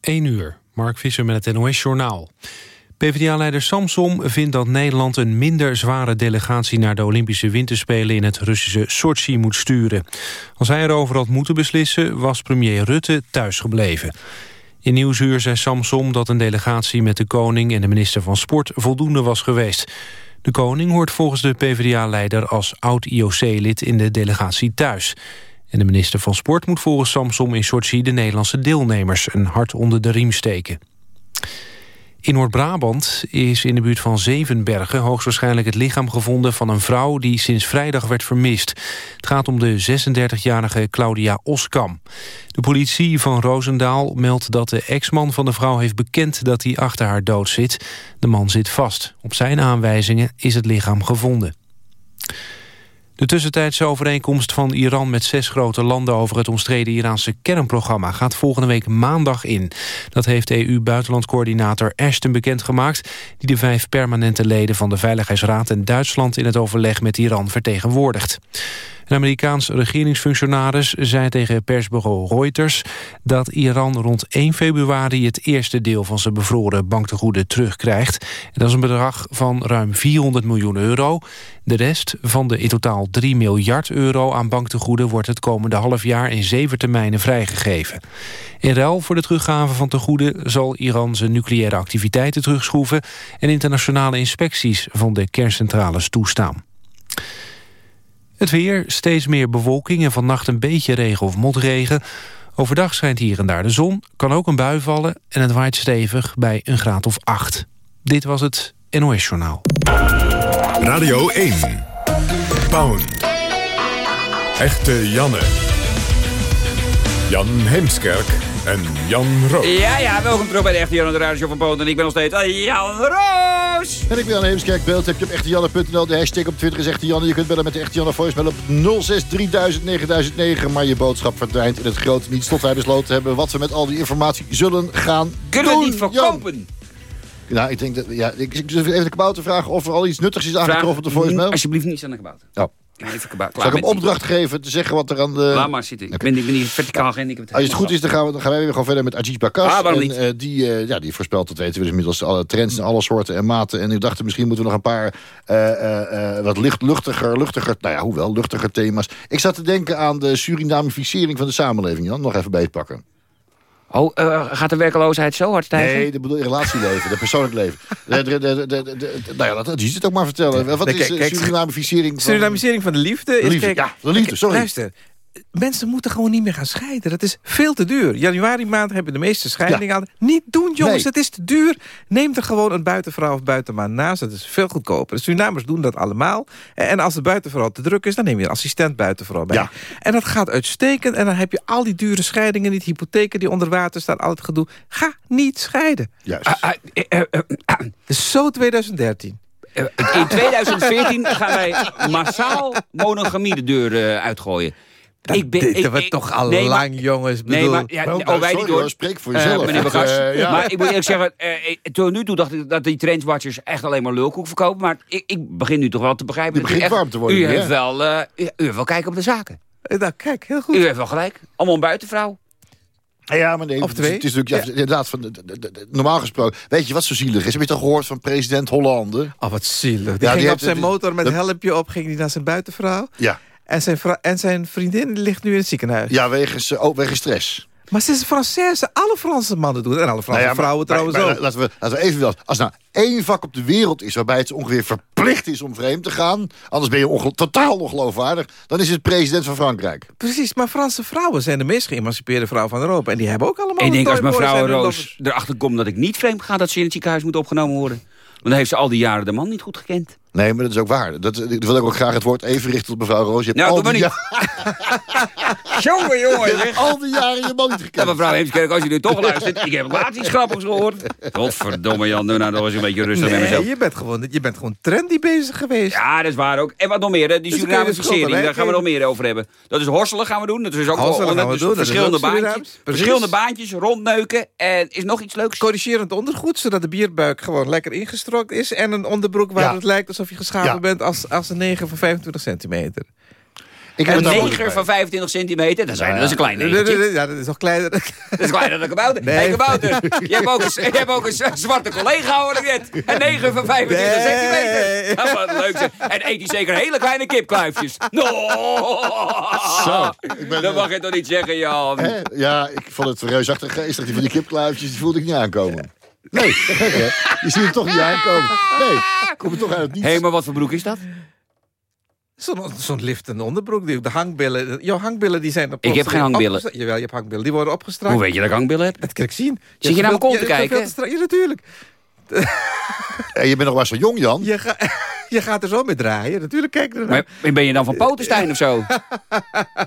1 uur, Mark Visser met het NOS-journaal. PvdA-leider Samsom vindt dat Nederland een minder zware delegatie... naar de Olympische Winterspelen in het Russische Sochi moet sturen. Als hij erover had moeten beslissen, was premier Rutte thuisgebleven. In Nieuwsuur zei Samsom dat een delegatie met de koning... en de minister van Sport voldoende was geweest. De koning hoort volgens de PvdA-leider als oud-IOC-lid in de delegatie thuis... En de minister van Sport moet volgens Samsom in Sochi de Nederlandse deelnemers een hart onder de riem steken. In Noord-Brabant is in de buurt van Zevenbergen hoogstwaarschijnlijk het lichaam gevonden van een vrouw die sinds vrijdag werd vermist. Het gaat om de 36-jarige Claudia Oskam. De politie van Roosendaal meldt dat de ex-man van de vrouw heeft bekend dat hij achter haar dood zit. De man zit vast. Op zijn aanwijzingen is het lichaam gevonden. De tussentijdse overeenkomst van Iran met zes grote landen... over het omstreden Iraanse kernprogramma gaat volgende week maandag in. Dat heeft EU-buitenlandcoördinator Ashton bekendgemaakt... die de vijf permanente leden van de Veiligheidsraad en Duitsland... in het overleg met Iran vertegenwoordigt. Een Amerikaans regeringsfunctionaris zei tegen persbureau Reuters... dat Iran rond 1 februari het eerste deel van zijn bevroren banktegoeden terugkrijgt. Dat is een bedrag van ruim 400 miljoen euro. De rest van de in totaal 3 miljard euro aan banktegoeden... wordt het komende half jaar in zeven termijnen vrijgegeven. In ruil voor de teruggave van tegoeden zal Iran zijn nucleaire activiteiten terugschroeven... en internationale inspecties van de kerncentrales toestaan. Het weer, steeds meer bewolking en vannacht een beetje regen of motregen. Overdag schijnt hier en daar de zon, kan ook een bui vallen... en het waait stevig bij een graad of 8. Dit was het NOS Journaal. Radio 1. Pound. Echte Janne. Jan Heemskerk en Jan Roos. Ja, ja, welkom terug bij de Echte Jan de Radio van Poont. En ik ben nog steeds uh, Jan Roos. En ik ben Jan Heemskerk. Beeld heb je op echtejanne.nl. De hashtag op Twitter is Echte Janne. Je kunt bellen met de Echte Janne voicemail op 0630009009. Maar je boodschap verdwijnt in het grote niets. Tot wij besloten hebben wat we met al die informatie zullen gaan Kunnen doen. we die verkopen? Nou, ik denk dat... Ja, ik, ik durf even de kabouter vragen of er al iets nuttigs is aangetroffen op de voicemail. Alsjeblieft niet aan de gebouw. Oh. Even kabouter. Zal ik hem opdracht geven te zeggen wat er aan de... Laat maar zitten. Ik ben, ik ben niet verticaal heb Als het goed is, dan gaan, we, dan gaan wij weer gewoon verder met Ajit Bakas. Ah, en, eh, die, eh, ja, die voorspelt, dat weten we dus inmiddels, alle trends in alle soorten en maten. En ik dacht, misschien moeten we nog een paar eh, wat licht, luchtiger, luchtiger, nou ja, hoewel, luchtiger thema's. Ik zat te denken aan de Surinamificering van de samenleving, Jan. Nog even beetpakken. Oh, eh, gaat de werkeloosheid zo hard stijgen? Nee, dat bedoel relatieleven, de persoonlijk leven. De, de, de, de, de- de- nou ja, dat is het ook maar vertellen. Wat is kijk, eh, Surinamificering van... De liefde is... liefde, kijk, ja, de liefde, sorry. Luister, mensen moeten gewoon niet meer gaan scheiden. Dat is veel te duur. Januari maand hebben de meeste scheidingen aan. Niet doen, jongens, Nee. het is te duur. Neem er gewoon een buitenvrouw of buitenman naast. Dat is veel goedkoper. De Surinamers doen dat allemaal. En als de buitenvrouw te druk is, dan neem je een assistent buitenvrouw bij. Ja. En dat gaat uitstekend. En dan heb je al die dure scheidingen niet. Hypotheken die onder water staan, al het gedoe. Ga niet scheiden. Juist. Ah, ah, eh, eh, eh, ah, Het is zo 2013. eh, in 2014 gaan wij massaal monogamie de deur uitgooien. Dat ik ben, ik- we ik- toch al nee, maar- lang, jongens. Nee, Bedoel, maar ja, Oh, oh, wij sorry niet hoor. spreek voor Eh, jezelf. ja. Maar ik moet eerlijk zeggen, eh, ik- tot nu toe dacht ik dat die trendwatchers echt alleen maar lulkoek verkopen. Maar ik, ik begin nu toch wel te begrijpen. Je u begint echt- warm te worden, U ja. heeft, wel, eh, u, u heeft wel kijken op de zaken. nou, kijk, heel goed. U heeft wel gelijk. Allemaal een buitenvrouw. Ja, maar nee, Of het- twee. Het is natuurlijk ja, inderdaad van de- de- de- de- normaal gesproken. Weet je wat zo zielig is? Heb je toch gehoord van president Hollande? Oh, wat zielig. Die die ging op zijn die- motor met helmpje op, ging hij naar zijn buitenvrouw. Ja, En zijn, en zijn vriendin ligt nu in het ziekenhuis. ja wegens, eh, oh, wegens stress. Maar ze is een Française. Alle Franse mannen doen het. En alle Franse Nou ja, vrouwen maar- trouwens maar ook. Laten we, laten we even wel. Als nou één vak op de wereld is waarbij het ongeveer verplicht is om vreemd te gaan, anders ben je onge- totaal ongeloofwaardig, dan is het president van Frankrijk. Precies, maar Franse vrouwen zijn de meest geëmancipeerde vrouw van Europa. En die hebben ook allemaal Ik denk als mevrouw Roos erachter komt dat ik niet vreemd ga... dat ze in het ziekenhuis moet opgenomen worden. Want dan heeft ze al die jaren de man niet goed gekend. Nee, maar dat is ook waar. Dat, ik wil ook graag het woord even richten tot mevrouw Roos. Je hebt Nou, al, doe maar niet. ja- Jongen, jongen. al die jaren je man niet Ja, gekend. mevrouw Heemskerk, als je nu toch luistert... ik heb laatst iets grappigs gehoord. Godverdomme Jan, nou nog eens een beetje rustig met Nee, mezelf. je bent, gewoon, je bent gewoon trendy bezig geweest. Ja, dat is waar ook. En wat nog meer, die Dus Surinamisering, schuld daar gaan we nog meer over hebben. Dat is horselen gaan we doen. Dat is ook Horselen wel gaan we dus doen, dat is verschillende, baantjes, verschillende baantjes, rondneuken. En is nog iets leuks? Corrigerend ondergoed, zodat de bierbuik gewoon lekker ingestrokt is. En een onderbroek waar Ja. het lijkt alsof je geschapen Ja. bent als, als een 9 van 25 centimeter. Ik heb Een het daar neger wel van 25 centimeter, dat, zijn, dat is een klein negertje. nee, Ja, dat is nog kleiner. Dat is kleiner dan een kabouter. Nee. Hey, kabouter, je hebt ook een, je hebt ook een zwarte collega, hoor ik net. Een neger van 25 Nee. centimeter. Ja, wat leuk zeg. En eet hij zeker hele kleine kipkluifjes. No! Zo, ben- Dat mag je toch niet zeggen, Jan? Hè? Ja, ik vond het reusachtig geestig. Die van die kipkluifjes, die voelde ik niet aankomen. Nee, gek hè? Je ziet het toch niet aankomen. Nee, kom er toch uit het niet. Hé, maar wat voor broek is dat? Zo'n zo'n liftende onderbroek. Die, de hangbillen. Jouw hangbillen die zijn... Ik heb geen hangbillen. Jawel, je hebt hangbillen. Die worden opgestrakt. Hoe weet je dat ik hangbillen heb? Dat kan ik zien. Zit je naar mijn kont te kijken? Ja, natuurlijk. En je bent nog maar zo jong, Jan. Je, ga, je gaat er zo mee draaien. Natuurlijk, kijk er Maar ben je dan van Potenstein of zo?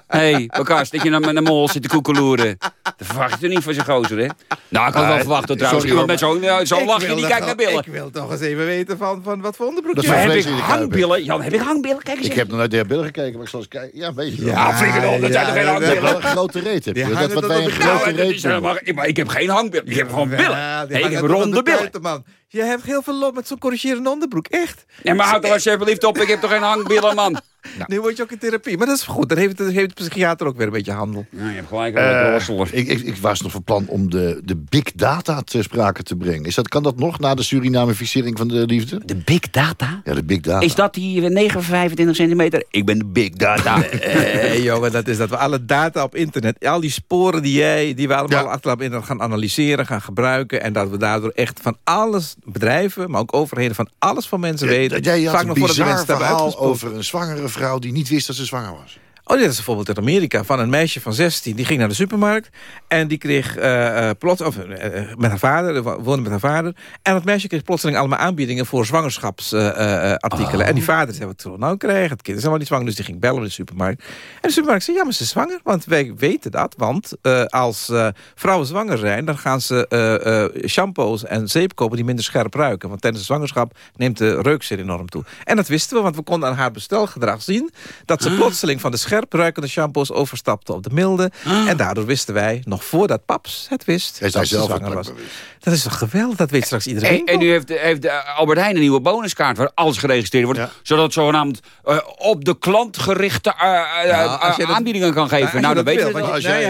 Hé, hey, dat je naar mijn mol zit te koekeloeren. Dat verwacht je niet van zo'n gozer, hè? Nou, ik had wel Ah, verwacht dat trouwens sorry, iemand met zo'n zo'n Ik lachje die kijkt naar billen. Ik wil toch eens even weten van, van wat voor onderbroek je heb ik hangbillen? Jan, heb ik hangbillen? Kijk eens. Ik heb nog nooit de billen gekeken, maar ik zal eens kijken. Ja, weet je wel. Ja, flikker op, dat zijn toch geen hangbillen? wel een grote reet, heb je. Dat wat wij een Nou, grote reet maar ik heb geen hangbillen. Ik heb gewoon billen. Ik heb ronde billen. Je hebt heel veel lop met zo'n corrigerende onderbroek. Echt. Nee, maar houd toch alsjeblieft op. Ik heb toch geen hangbillen, man? Nu word je ook in therapie. Maar dat is goed. Dan heeft, dan heeft de psychiater ook weer een beetje handel. Nou, je hebt gelijk Eh, rosseler. ik, ik, ik was nog van plan om de, de big data ter sprake te brengen. Is dat, kan dat nog na de Surinamificering van de liefde? De big data? Ja, de big data. Is dat die 9 van 25 centimeter? Ik ben de big data. Eh, jongen, dat is dat we alle data op internet, al die sporen die jij, die we allemaal Ja. achteraf in gaan analyseren, gaan gebruiken. En dat we daardoor echt van alles, bedrijven, maar ook overheden, van alles van mensen weten. Dat jij had Vaak een nog de mensen hebben verhaal over een zwangere vrouw die niet wist dat ze zwanger was. Oh, dit is bijvoorbeeld in Amerika van een meisje van 16. Die ging naar de supermarkt en die kreeg eh, eh, plots, of, eh, met haar vader, woonde met haar vader. En het meisje kreeg plotseling allemaal aanbiedingen voor zwangerschapsartikelen. En die vader zei, wat zullen we nou krijgen? Het kind is helemaal niet zwanger, dus die ging bellen bij de supermarkt. En de supermarkt zei, ja, maar ze is zwanger. Want wij weten dat, want als vrouwen zwanger zijn... dan gaan ze shampoos en zeep kopen die minder scherp ruiken. Want tijdens de zwangerschap neemt de reuk zeer enorm toe. En dat wisten we, want we konden aan haar bestelgedrag zien... dat ze plotseling van de scherp ruikende shampoos overstapte op de milde. En daardoor wisten wij, nog voordat paps het wist... Hij dat ze zelf zwanger was. Dat is toch geweldig, dat weet straks iedereen. En, en nu heeft, heeft de Albert Heijn een nieuwe bonuskaart... waar alles geregistreerd wordt. Ja. Zodat het zogenaamd eh, op de klant gerichte eh, eh, Ja, als eh, je dat- aanbiedingen kan geven. Nou, je dan weet je wel. als je, nou, jij-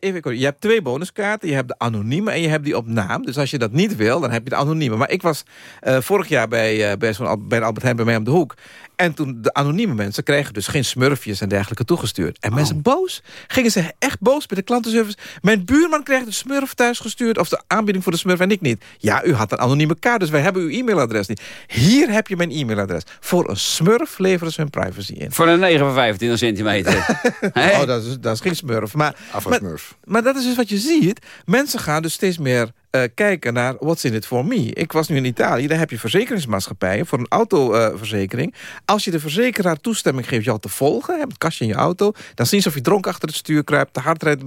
hebt, je, je hebt twee bonuskaarten. Je hebt de anonieme en je hebt die op naam. Dus als je dat niet wil, dan heb je de anonieme. Maar ik was eh, vorig jaar bij, eh, bij, bij Albert Heijn bij mij om de hoek. En toen de anonieme mensen kregen dus geen smurfjes en dergelijke toegestuurd. En mensen boos. Gingen ze echt boos bij de klantenservice. Mijn buurman kreeg de smurf thuis gestuurd. Of de aanbieding voor de smurf en ik niet. Ja, u had een anonieme kaart, dus wij hebben uw e-mailadres niet. Hier heb je mijn e-mailadres. Voor een smurf leveren ze hun privacy in. Voor een 9 van 25 centimeter. Oh, dat is, dat is geen smurf. Maar, maar, maar dat is dus wat je ziet. Mensen gaan dus steeds meer eh, kijken naar what's in it for me. Ik was nu in Italië, daar heb je verzekeringsmaatschappijen... voor een autoverzekering. Als je de verzekeraar toestemming geeft jou te volgen... hebt het kastje in je auto... dan zien ze of je dronken achter het stuur kruipt... te hard rijdt.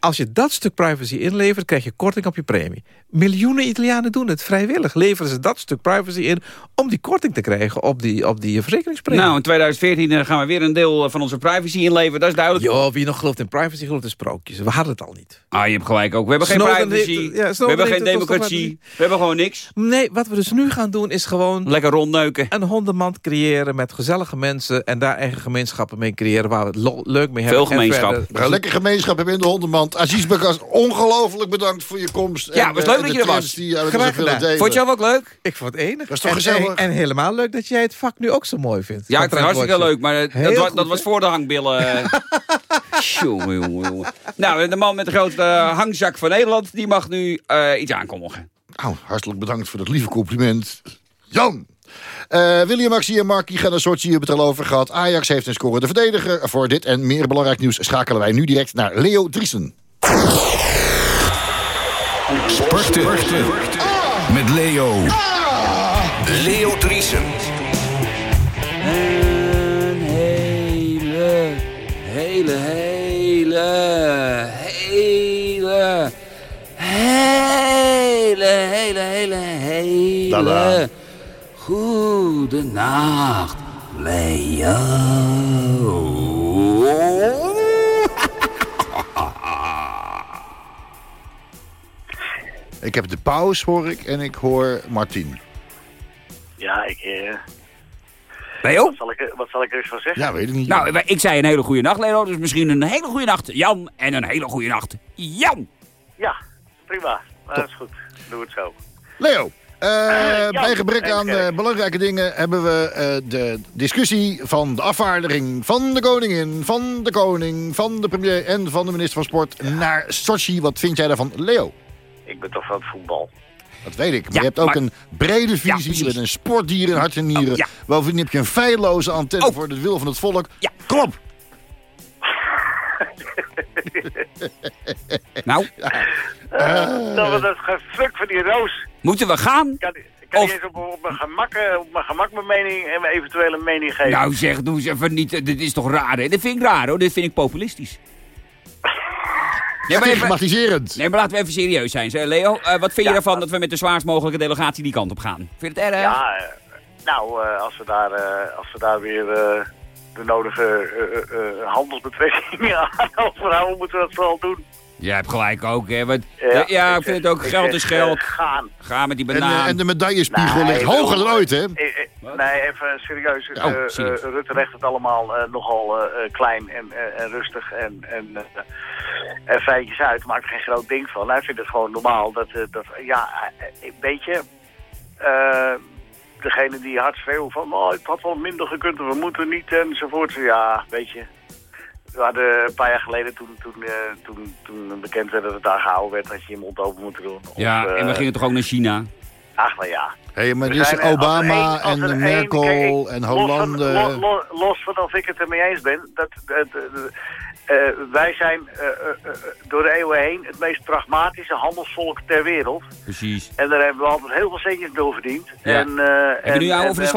Als je dat stuk privacy inlevert... krijg je korting op je premie. Miljoenen Italianen doen het vrijwillig. Leveren ze dat stuk privacy in... om die korting te krijgen op die, op die verzekeringspremie. Nou, in 2014 eh, gaan we weer een deel eh, van onze privacy inleveren. Dat is duidelijk. Joh, wie nog gelooft in privacy, gelooft in sprookjes. We hadden het al niet. Ah, je hebt gelijk ook. We hebben geen privacy. heeft- ja, we hebben geen democratie. We hebben gewoon niks. Nee, wat we dus nu gaan doen is gewoon Lekker rondneuken. een hondenmand creëren met gezellige mensen... en daar eigen gemeenschappen mee creëren waar we het leuk mee hebben. Veel En gemeenschap. gaan lekker gemeenschap hebben in de hondenmand. Aziz Bakas, ongelooflijk bedankt voor je komst. Ja, En, was eh, leuk en dat je er was. met Graag gedaan. Vond je jou ook leuk? Ik vond het enig. Dat is toch en, gezellig? En, en helemaal leuk dat jij het vak nu ook zo mooi vindt. Ja, ik vind het hartstikke leuk. Maar eh, dat, was voor de hangbillen. Jongen, jongen, jongen. Nou, de man met de grootste eh, hangzak van Nederland... die mag nu eh, iets aankondigen. Nou, hartelijk bedankt voor dat lieve compliment. Jan! Eh, William Maxi en Markie gaan een soort hebben het al over gehad. Ajax heeft een scorende verdediger. Voor dit en meer belangrijk nieuws schakelen wij nu direct naar Leo Driesen. Sporten. Met Leo. Leo Driesen. Nacht, Leo. Ik heb de paus, hoor ik, en ik hoor Martin. Ja, ik... eh, Leo? Wat zal, ik, er- wat zal ik er eens van zeggen? Ja, weet ik niet. Nou, ik zei een hele goede nacht, Leo. Dus misschien een hele goede nacht, Jan. En een hele goede nacht, Jan. Ja, prima. Dat is goed. Doe het zo. Leo, ja, bij gebrek aan eh, belangrijke dingen... hebben we eh, de discussie van de afvaardiging van de koningin... van de koning, van de premier en van de minister van Sport naar Sochi. Wat vind jij daarvan, Leo? Ik ben toch van het voetbal. Dat weet ik. Maar Ja, je hebt ook maar- een brede visie. je bent een sportdier in hart en nieren. Oh, ja. Bovendien heb je een feilloze antenne Oh. voor de wil van het volk. Ja. Kom op. Nou, Eh, dat was dat gefruk van die roos. moeten we gaan? Kan, kan Of- je eens op, op, mijn gemak, eh, op mijn gemak mijn mening en mijn eventuele mening geven? Nou zeg, doe eens even niet. eh, Dit is toch raar, hè? Dit vind ik raar, hoor. Dit vind ik populistisch. Nee, maar, even, nee, maar laten we even serieus zijn. Zeg, Leo, eh, wat vind je ervan dat we met de zwaarst mogelijke delegatie die kant op gaan? Vind je het erg? Ja, eh, nou, eh, als, we daar, eh, als we daar weer eh, de nodige eh, eh, eh, handelsbetrekkingen aan overhouden, moeten we dat vooral doen. Je hebt gelijk ook, hè? Want, ja, ja, ik vind het ook. Geld is geld. gaan. Ga met die En, banaan. en de medaillespiegel Nee, ligt hoger dan ooit, hè? Nee, even serieus. Oh. Rutte legt het allemaal eh, nogal klein en, en rustig en, en, eh, en feitjes uit. Maakt er geen groot ding van. Hij vindt het gewoon normaal. Dat, eh, dat, ja, weet je... eh, degene die hard schreeuwen van... Oh, het had wel minder gekund, we moeten niet enzovoort. Ja, weet je... We hadden een paar jaar geleden, toen, toen, eh, toen, toen bekend werd dat het daar gehouden werd, dat je je mond open moet doen. Of, ja, en we eh, gingen toch ook naar China? Ach, nou ja. Hé, maar dit is eh, Obama en één- Merkel kijk, en los van- Hollande. lo- lo- Los van of ik het ermee eens ben. Dat, dat, dat- eh, wij zijn eh, eh, eh, door de eeuwen heen het meest pragmatische handelsvolk ter wereld. Precies. En daar hebben we altijd heel veel centjes door verdiend. Ja. En, eh, Heb je nu jou en- over de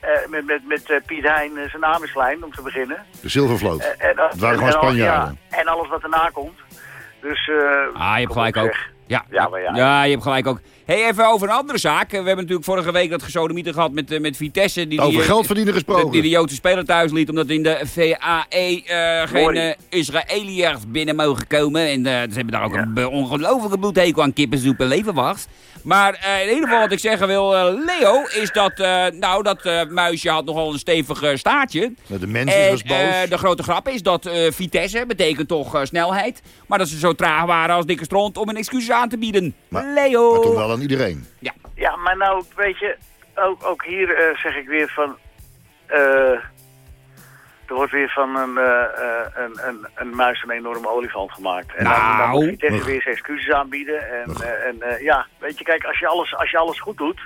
eh, met met, met eh, Piet Hein, eh, zijn naam is klein om te beginnen. De zilvervloot. Eh, en, Het waren gewoon Spanjaarden. ja, en alles wat erna komt. Dus, eh, Ah, je hebt gelijk ook. Ja, Ja, maar ja. ja, je hebt gelijk ook. hey, even over een andere zaak. We hebben natuurlijk vorige week dat gesodemieter gehad met, eh, met Vitesse. Die, Over die, geld verdienen Die, die gesproken. de Joodse speler thuis liet, omdat in de VAE eh, geen eh, Israëliërs binnen mogen komen. En eh, ze hebben daar ook een ongelofelijke bloedhekel aan kippensoep en leverwacht. Maar eh, in ieder geval wat ik zeggen wil, eh, Leo, is dat, eh, nou, dat eh, muisje had nogal een stevig staartje. De mens En was boos. eh, de grote grap is dat eh, Vitesse betekent toch snelheid. Maar dat ze zo traag waren als dikke stront om een excuus aan te bieden. Maar- Leo! maar toen wel aan iedereen. Ja, maar nou, weet je, ook, ook hier zeg ik weer van... eh, er wordt weer van een, eh, eh, een, een, een muis een enorme olifant gemaakt. En dan, dan Nou. moet Vitesse weer zijn excuses aanbieden. En, eh, en ja, weet je, kijk, als je alles, als je alles goed doet...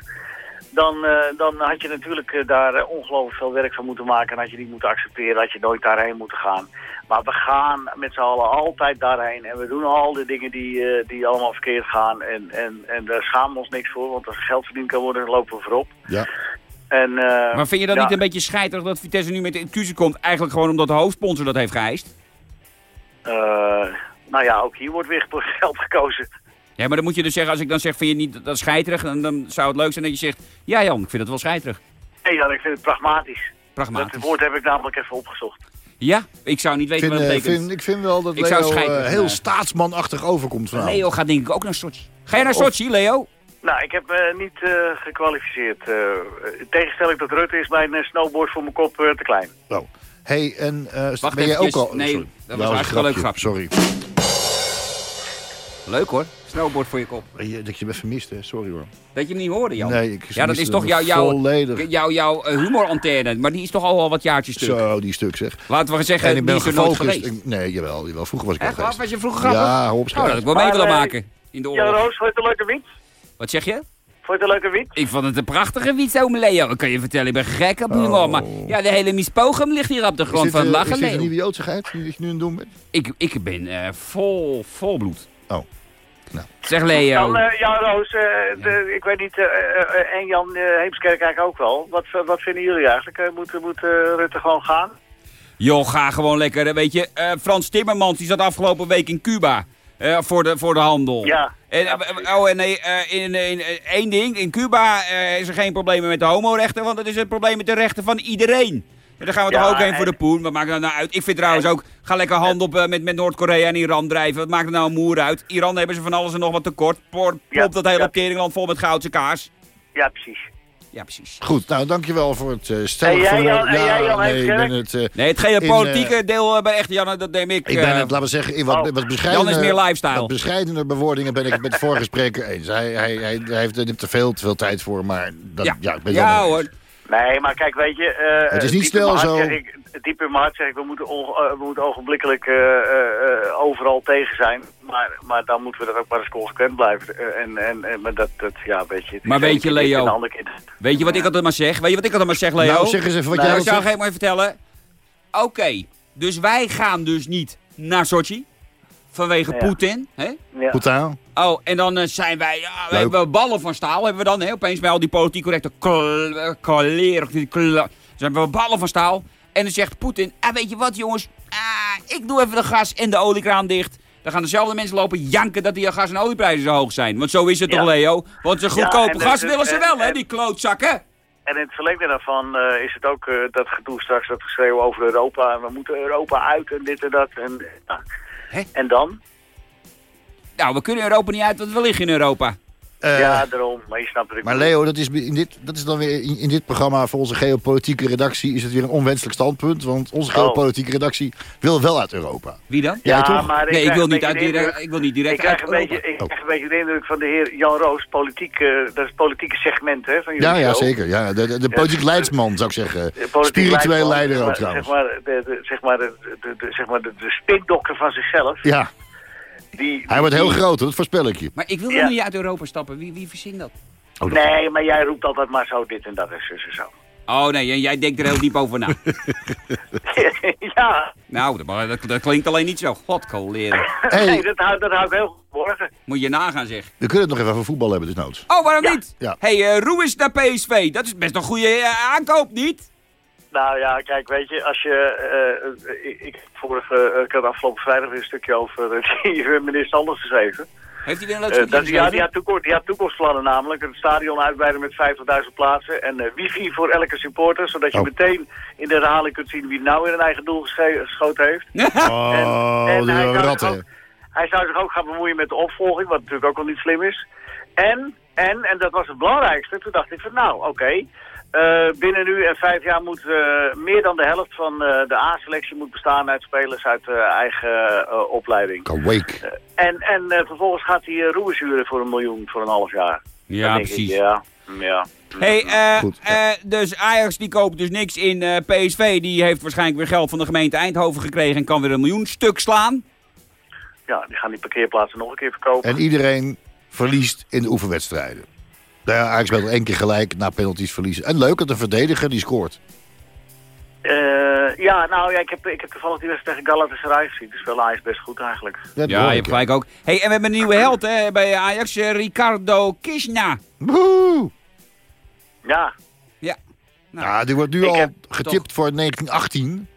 Dan, dan had je natuurlijk daar ongelooflijk veel werk van moeten maken. En had je die moeten accepteren, had je nooit daarheen moeten gaan. Maar we gaan met z'n allen altijd daarheen. En we doen al die dingen die, die allemaal verkeerd gaan. En, en, en daar schamen we ons niks voor. Want als er geld verdiend kan worden, dan lopen we voorop. Ja. En, eh, Maar vind je dat ja, niet een beetje scheiterig dat Vitesse nu met de excuses komt? Eigenlijk gewoon omdat de hoofdsponsor dat heeft geëist? eh, nou ja, ook hier wordt weer voor geld gekozen. Ja, maar dan moet je dus zeggen, als ik dan zeg, vind je niet dat scheiterig? Dan, dan zou het leuk zijn dat je zegt, ja Jan, ik vind het wel scheiterig. Nee, ja, ik vind het pragmatisch. Pragmatisch. Dat woord heb ik namelijk even opgezocht. Ja, ik zou niet weten vind, wat eh, het betekent. vind, ik vind wel dat Ik Leo eh, heel eh. staatsmanachtig overkomt vanavond. Leo gaat denk ik ook naar Sochi. Ga je naar Sochi, Leo? Nou, ik heb eh, niet eh, gekwalificeerd. Eh, in tegenstelling tot Rutte is mijn snowboard voor mijn kop te klein. Oh. hey, en eh, Wacht ben jij ook al... Nee, sorry. dat was Ja, hartstikke een leuk grapje. Sorry. Leuk hoor, snowboard voor je kop. Je- Dat je me vermist, hè? Sorry hoor. Dat je hem niet hoorde, Jan. Nee, ik ja, dat is toch jouw, jouw, jouw, jouw humorantenne. Maar die is toch al wel wat jaartjes stuk. Zo, die stuk zeg. Laten we zeggen, en ik ben die is er nooit geweest. Ik- nee, jawel, jawel. Vroeger was ik Echt waar? geweest. Was je vroeger grappig? Ja, hou op Oh, dat had ik wel mee willen maken. In de Ja. Roos, vond je het een leuke wiet? Wat zeg je? Vond je het een leuke wiet? Ik vond het een prachtige wiet zo, Leo. Ik kan je vertellen, ik ben gek op humor. Oh. Maar ja, de hele mispogum ligt hier op de grond dit, van eh, het lachen, Is dit een nieuwe Joodsigheid die je nu aan het doen bent? Ik, ik ben eh, vol, vol bloed. Oh. Nou. Zeg Leo. Dan, eh, ja, Roos, eh, de, ik weet niet, en Jan eh, Heemskerk eigenlijk ook wel. Wat, wat vinden jullie eigenlijk? Moet moet Rutte gewoon gaan? Joh, ga gewoon lekker. Weet je, eh, Frans Timmermans die zat afgelopen week in Cuba. Eh, voor, de, voor de handel. Ja. En, Ja, eh, precies. oh, en nee, eh, in, in, in- één ding. In Cuba eh, is er geen problemen met de homorechten, want het is het probleem met de rechten van iedereen. En daar gaan we Ja, toch ook heen voor de poen. Wat maakt dat nou uit? Ik vind trouwens ook, ga lekker handel op, eh, met, met Noord-Korea en Iran drijven. Wat maakt er nou een moer uit? Iran hebben ze van alles en nog wat tekort. Plop Ja, dat hele ja. Keringland vol met goudse kaas. Ja, precies. Ja, precies. Goed, nou dankjewel voor het eh, stellen En jij, van... de- Jan? En jij, Jan nee, ik Heemskerk? ben het... Nee, het hele In, politieke deel eh, bij Echte Janne, dat neem ik. ik ben het, laten we zeggen, in wat, Oh. wat bescheidener... Jan is meer lifestyle. Wat bescheidener bewoordingen ben ik het met de vorige spreker eens. Hij, hij, hij, hij heeft er te veel, te veel tijd voor, maar... Dat, ja. ja, ik ben ja hoor. Nee, maar kijk, weet je... eh, Het is eh, niet snel zo. Zeg ik, diep in mijn hart zeg ik, we moeten, eh, we moeten ogenblikkelijk eh, eh, eh, overal tegen zijn. Maar, maar dan moeten we dat ook maar eens consequent blijven. En, en, en, maar dat, dat, ja, weet je... Maar weet je, Leo. Weet je wat ik altijd maar zeg? Weet je wat ik altijd maar zeg, Leo? Nou, zeg eens even wat Nou, jij ik wilt zou even vertellen. Oké, dus wij gaan dus niet naar Sochi. Vanwege Ja. Poetin. Hè? Ja. Oh, en dan eh, zijn wij, ja, we hebben ballen van staal, hebben we dan, hè? opeens bij al die politiek correcte kl- kleren, zijn we ballen van staal. En dan zegt Poetin, ah, weet je wat jongens, ah, ik doe even de gas en de oliekraan dicht. Dan gaan dezelfde mensen lopen janken dat die gas- en olieprijzen zo hoog zijn. Want zo is het Ja. toch, Leo? Want ze goedkope gas willen ze wel, hè, die klootzakken. En in het verlengde daarvan eh, is het ook eh, dat gedoe straks, dat geschreeuw over Europa. En we moeten Europa uit en dit en dat. En, nou. Hè? en dan? Nou, we kunnen Europa niet uit, want we liggen in Europa. Eh, ja, daarom. Maar je snapt ik Maar. Leo, dat is, in dit, dat is dan weer in, in dit programma voor onze geopolitieke redactie... is het weer een onwenselijk standpunt. Want onze Oh. geopolitieke redactie wil wel uit Europa. Wie dan? Jij ja, toch? maar Nee, ik krijg wil een niet, beetje uit de direct, indruk- ik wil niet direct Ik krijg, uit een beetje, Europa. ik Oh. krijg een beetje de indruk van de heer Jan Roos, politiek, eh, dat is het politieke segment hè, van jullie Ja, ja, show. zeker. Ja, de de, de politiek leidsman, zou ik zeggen. Spiritueel leider ook maar, trouwens. Zeg maar, de, de, zeg maar, de, de, de- zeg maar de, de spindokker van zichzelf. Ja, Die, hij wordt heel groot, dat voorspel ik je. Maar ik wil Ja. niet uit Europa stappen. Wie, wie verzint dat? Oh, dat- Nee, maar jij roept altijd maar zo dit en dat en zus en zo. Oh nee, en jij denkt er heel diep over na. ja, nou, dat, maar dat, dat klinkt alleen niet zo. God, leren. Hey, nee, dat houdt dat houdt heel geborgen. Moet je nagaan, zeg. we kunnen het nog even over voetbal hebben, dus noods. Oh, waarom Ja. niet? Ja. hey, eh Ruiz naar PSV. Dat is best een goede eh, aankoop, niet? Nou ja, kijk, weet je, als je... eh, eh, ik, ik, vorige, eh, ik had afgelopen vrijdag weer een stukje over uh, die minister Sanders geschreven. Heeft hij weer een leuk stukje dat, ja, die geschreven? had, toekomst, die had toekomstplannen namelijk. Het stadion uitbreiden met 50.000 plaatsen. En eh, wifi voor elke supporter. Zodat je Oh. meteen in de herhaling kunt zien wie nou in een eigen doel geschoten heeft. Oh, en de hij zou, ook, hij zou zich ook gaan bemoeien met de opvolging. Wat natuurlijk ook al niet slim is. En, en, en dat was het belangrijkste. Toen dacht ik van nou, oké. Eh, binnen nu en vijf jaar moet eh, meer dan de helft van eh, de A-selectie moet bestaan uit spelers uit eh, eigen eh, opleiding. Awake. En, en eh, vervolgens gaat hij uh, huren voor een miljoen voor een half jaar. Ja, ik, precies. ja, ja. Hey, eh, Goed, ja. eh, dus Ajax die koopt dus niks in eh, PSV. Die heeft waarschijnlijk weer geld van de gemeente Eindhoven gekregen en kan weer een miljoen stuk slaan. ja, die gaan die parkeerplaatsen nog een keer verkopen. En iedereen verliest in de oefenwedstrijden. Nou ja, Ajax speelt één keer gelijk na penalties verliezen. En leuk dat een verdediger die scoort. Eh, ja, nou ja, ik heb, ik heb toevallig die wedstrijd tegen Galatasaray gezien. Dus wel Ajax best goed eigenlijk. Dat Ja, je hebt gelijk ook. Hey, en we hebben een nieuwe held hè, bij Ajax, eh, Ricardo Kishna. Woehoe. Ja, Ja. Nou, Ja, die wordt nu Ik al getipt voor 1918.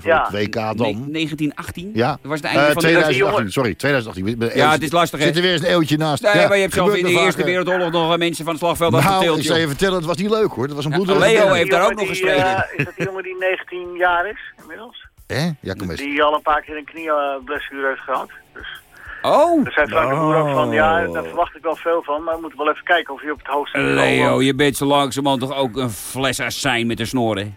Voor Ja. het WK ne- dan. 1918? Ja, Dat was het Eh, einde van de... 2018. Sorry, 2018. Ik ben- Ja, het is lastig, hè? Zit er weer eens een eeuwtje naast. Nee, Ja, maar je hebt zelf in de Eerste vaker. Wereldoorlog nog eh, mensen van het slagveld Nou, afgetild, ik zou je vertellen, het was niet leuk hoor. Dat was een Ja, Leo heeft daar ook nog die, gestreden. eh, is dat die jongen die 19 jaar is inmiddels? Hè? Ja, kom eens. Die al een paar keer een knieblessure heeft gehad. Dus Oh, daar zei Frank de Boer ook van, ja, daar verwacht ik wel veel van. Maar we moeten wel even kijken of hij op het hoogste niveau... Leo, je bent zo langzamerhand toch ook een fles azijn met de snoren.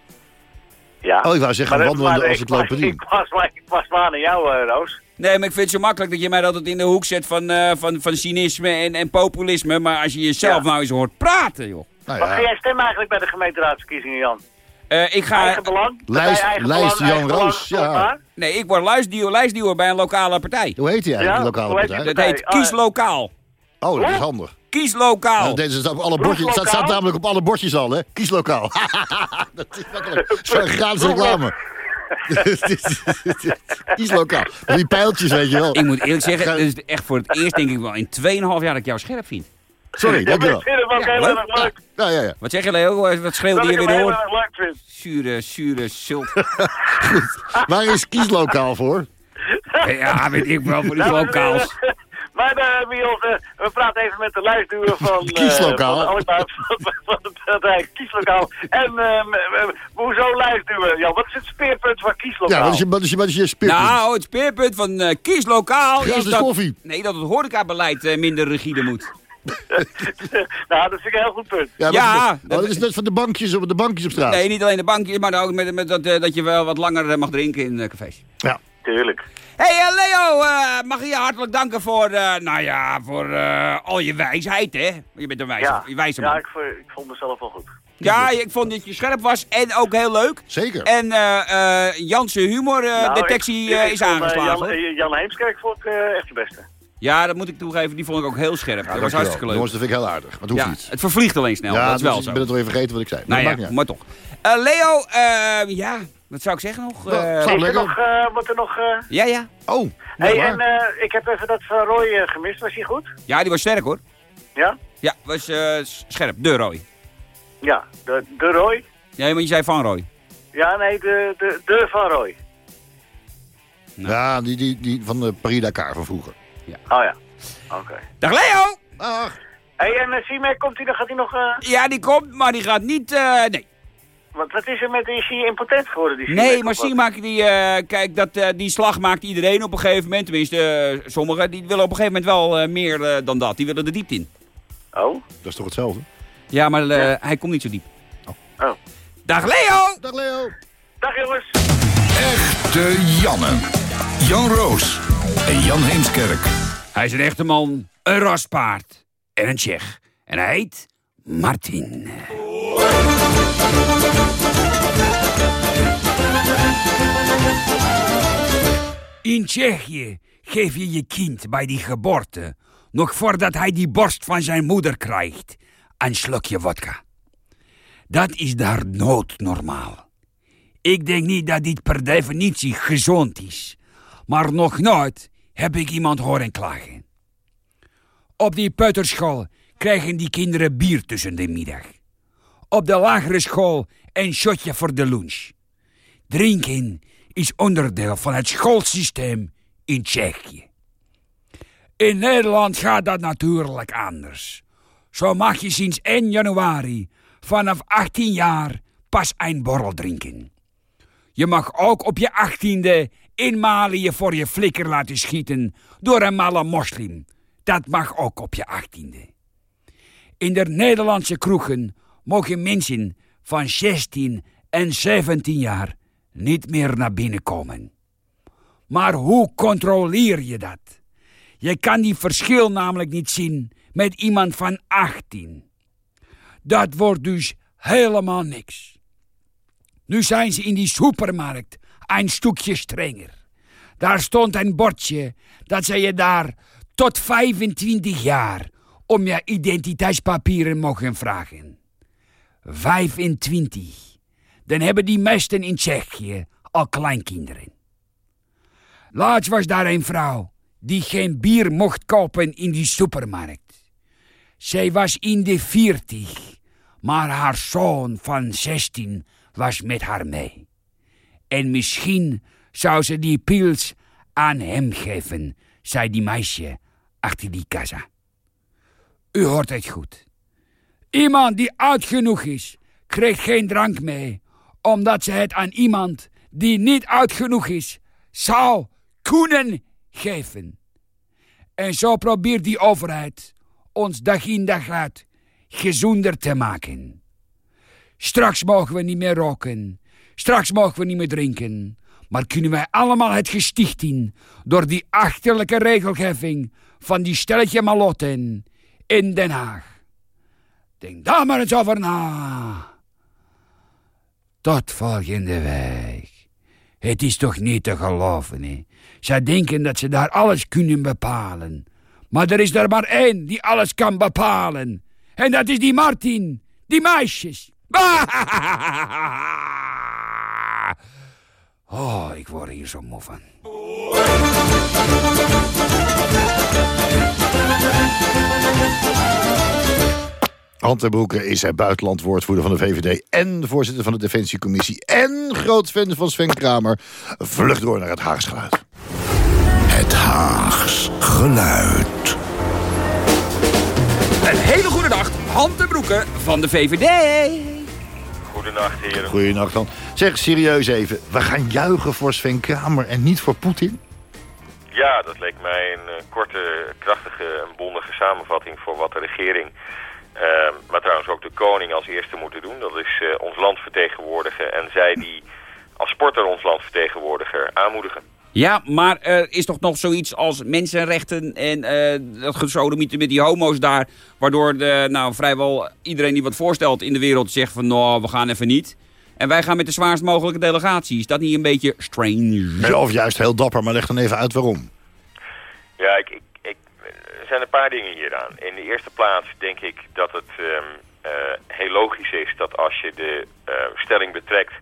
Ja. Oh, ik wou zeggen, Maar, wandelen maar als ik het lopen dien. Ik was, maar- ik was maar naar jou, eh, Roos. Nee, maar ik vind het zo makkelijk dat je mij altijd in de hoek zet van, eh, van, van cynisme en, en populisme. Maar als je jezelf Ja. nou eens hoort praten, joh. Nou Wat ga jij stemmen eigenlijk bij de gemeenteraadsverkiezingen, Jan? Eh, ik ga... Eigen belang? Lijst- Partij eigen lijst belang, Jan belang, Roos, ja. Nee, ik word lijstduwer, lijstduwer bij een lokale partij. hoe heet die eigenlijk, Ja, de lokale partij? Dat heet Kies Lokaal. Oh, dat is handig. Kies Lokaal. Nou, deze staat op alle bordjes. Het staat, staat namelijk op alle bordjes al, hè? Kieslokaal. dat is makkelijk. Zo'n gratis reclame. Kieslokaal. Met die pijltjes, weet je wel. Ik moet eerlijk zeggen, dit is echt voor het eerst denk ik wel in 2,5 jaar dat ik jou scherp vind. Sorry, Ja, dankjewel. ik vind het ook Ja, heel leuk. erg leuk. Ja, ja, ja. Wat zeg je Leo? Wat schreeuwde hem weer heel door? erg leuk vind. Zure, zure, zult. Waar is kieslokaal voor? Ja, weet ik wel, voor die Nou, lokaals. Maar eh, Miels, eh, we praten even met de lijstduwer van... eh, Kieslokaal. Van, de- van, van het partij Kieslokaal. En ehm, eh, hoezo lijstduwer? Ja, wat is het speerpunt van Kieslokaal? Ja, wat is je, wat is je, wat is je speerpunt? Nou, het speerpunt van eh Kies Lokaal Gratis is dat... koffie. Nee, dat het horecabeleid eh, minder rigide moet. nou, dat vind ik een heel goed punt. Ja, Ja, maar- dat- oh, dat is net van de bankjes op, de bankjes op straat. Nee, niet alleen de bankjes, maar ook met, met dat, eh, dat je wel wat langer eh, mag drinken in eh, cafés. Ja. Tuurlijk. Hey, eh, Leo, eh, mag ik je hartelijk danken voor, eh, nou ja, voor eh, al je wijsheid, hè? Je bent een wijze, Ja, je wijze man. ja Ja, ik, ik vond mezelf wel goed. ik vond dat je scherp was en ook heel leuk. Zeker. En eh eh Janse humor eh, Nou, eh, is vond, aangeslagen. Jan, Jan Heemskerk vond ik eh, echt de beste. Ja, dat moet ik toegeven, die vond ik ook heel scherp. dat was hartstikke leuk. Jongens, dat vind ik heel aardig. Maar het hoeft ja, niet. het vervliegt alleen snel, ja, dat is wel dus zo. ik ben het alweer vergeten wat ik zei. Maar nou dat ja, maakt niet maar toch. Eh, Leo, eh, ja, wat zou ik zeggen nog? Ja, Eh, Is er nog, eh, wat er nog... eh, ja, ja. Oh, hey, ja, en maar. eh, ik heb even dat van Roy gemist. Was hij goed? Ja, die was sterk hoor. Ja? Ja, was eh, scherp. De Roy. Ja, de, de Roy. Ja, want je zei van Roy. Ja, nee, de, de, de van Roy. ja, die, die, die van de Paris-Dakar van vroeger. Oh ja. Oké. Dag Leo! Ach, hey, en uh, Siemek, komt hij nog? Gaat hij nog... eh, Ja, die komt, maar die gaat niet... eh, nee. Want wat is er met... Is hij impotent geworden, die Nee, maar wat? Siemak, die, eh, kijk, dat, eh, die slag maakt iedereen op een gegeven moment. Tenminste, eh, sommigen, die willen op een gegeven moment wel eh, meer eh, dan dat. Die willen de diepte in. Oh? dat is toch hetzelfde? Ja, maar eh, hij komt niet zo diep. Oh. Dag Leo! Dag Leo. Dag jongens. Echte Janne. Jan Roos en Jan Heemskerk. Hij is een echte man, een raspaard en een Tsjech. En hij heet Martin. In Tsjechië geef je je kind bij die geboorte, nog voordat hij die borst van zijn moeder krijgt, een slokje vodka. Dat is daar noodnormaal. Ik denk niet dat dit per definitie gezond is, maar nog nooit heb ik iemand horen klagen. Op die peuterschool krijgen die kinderen bier tussen de middag. Op de lagere school een shotje voor de lunch. Drinken is onderdeel van het schoolsysteem in Tsjechië. In Nederland gaat dat natuurlijk anders. Zo mag je sinds 1 januari vanaf 18 jaar pas een borrel drinken. Je mag ook op je achttiende eenmalig je voor je flikker laten schieten door een malle moslim. Dat mag ook op je achttiende. In de Nederlandse kroegen mogen mensen van 16 en 17 jaar niet meer naar binnen komen. Maar hoe controleer je dat? Je kan die verschil namelijk niet zien met iemand van 18. Dat wordt dus helemaal niks. Nu zijn ze in die supermarkt een stukje strenger. Daar stond een bordje dat ze je daar tot 25 jaar om je identiteitspapieren mogen vragen. 25. Dan hebben die meesten in Tsjechië al kleinkinderen. Laatst was daar een vrouw die geen bier mocht kopen in die supermarkt. Zij was in de 40, maar haar zoon van 16 was met haar mee. En misschien zou ze die pils aan hem geven, zei die meisje achter die kassa. U hoort het goed. Iemand die oud genoeg is, krijgt geen drank mee, omdat ze het aan iemand die niet oud genoeg is, zou kunnen geven. En zo probeert die overheid ons dag in dag uit gezonder te maken. Straks mogen we niet meer roken. Straks mogen we niet meer drinken. Maar kunnen wij allemaal het gesticht in door die achterlijke regelgeving van die stelletje malotten in Den Haag. Denk daar maar eens over na. Tot volgende week. Het is toch niet te geloven, hè? Zij denken dat ze daar alles kunnen bepalen. Maar er is er maar één die alles kan bepalen. En dat is die Martin. Die meisjes. Oh, ik word hier zo moe van. Han ter Broeke is hij buitenlandwoordvoerder van de VVD... en voorzitter van de Defensiecommissie... en groot fan van Sven Kramer. Vlucht door naar het Haags geluid. Het Haags geluid. Een hele goede dag, Han de Broeke van de VVD. Goedenacht, heren. Goeienacht dan. Zeg serieus even, we gaan juichen voor Sven Kramer en niet voor Poetin? Ja, dat leek mij een eh, korte, krachtige en bondige samenvatting voor wat de regering... Uh, maar trouwens ook de koning als eerste moeten doen. Dat is uh, ons land vertegenwoordigen en zij die als sporter ons land vertegenwoordiger aanmoedigen. Ja, maar er is toch nog zoiets als mensenrechten en uh, dat gesodemieten met die homo's daar... waardoor de, nou, vrijwel iedereen die wat voorstelt in de wereld zegt van... nou, we gaan even niet. En wij gaan met de zwaarst mogelijke delegatie. Is dat niet een beetje strange? of juist heel dapper, maar leg dan even uit waarom. Ja, ik, ik, ik, er zijn een paar dingen hieraan. In de eerste plaats denk ik dat het um, uh, heel logisch is dat als je de uh, stelling betrekt...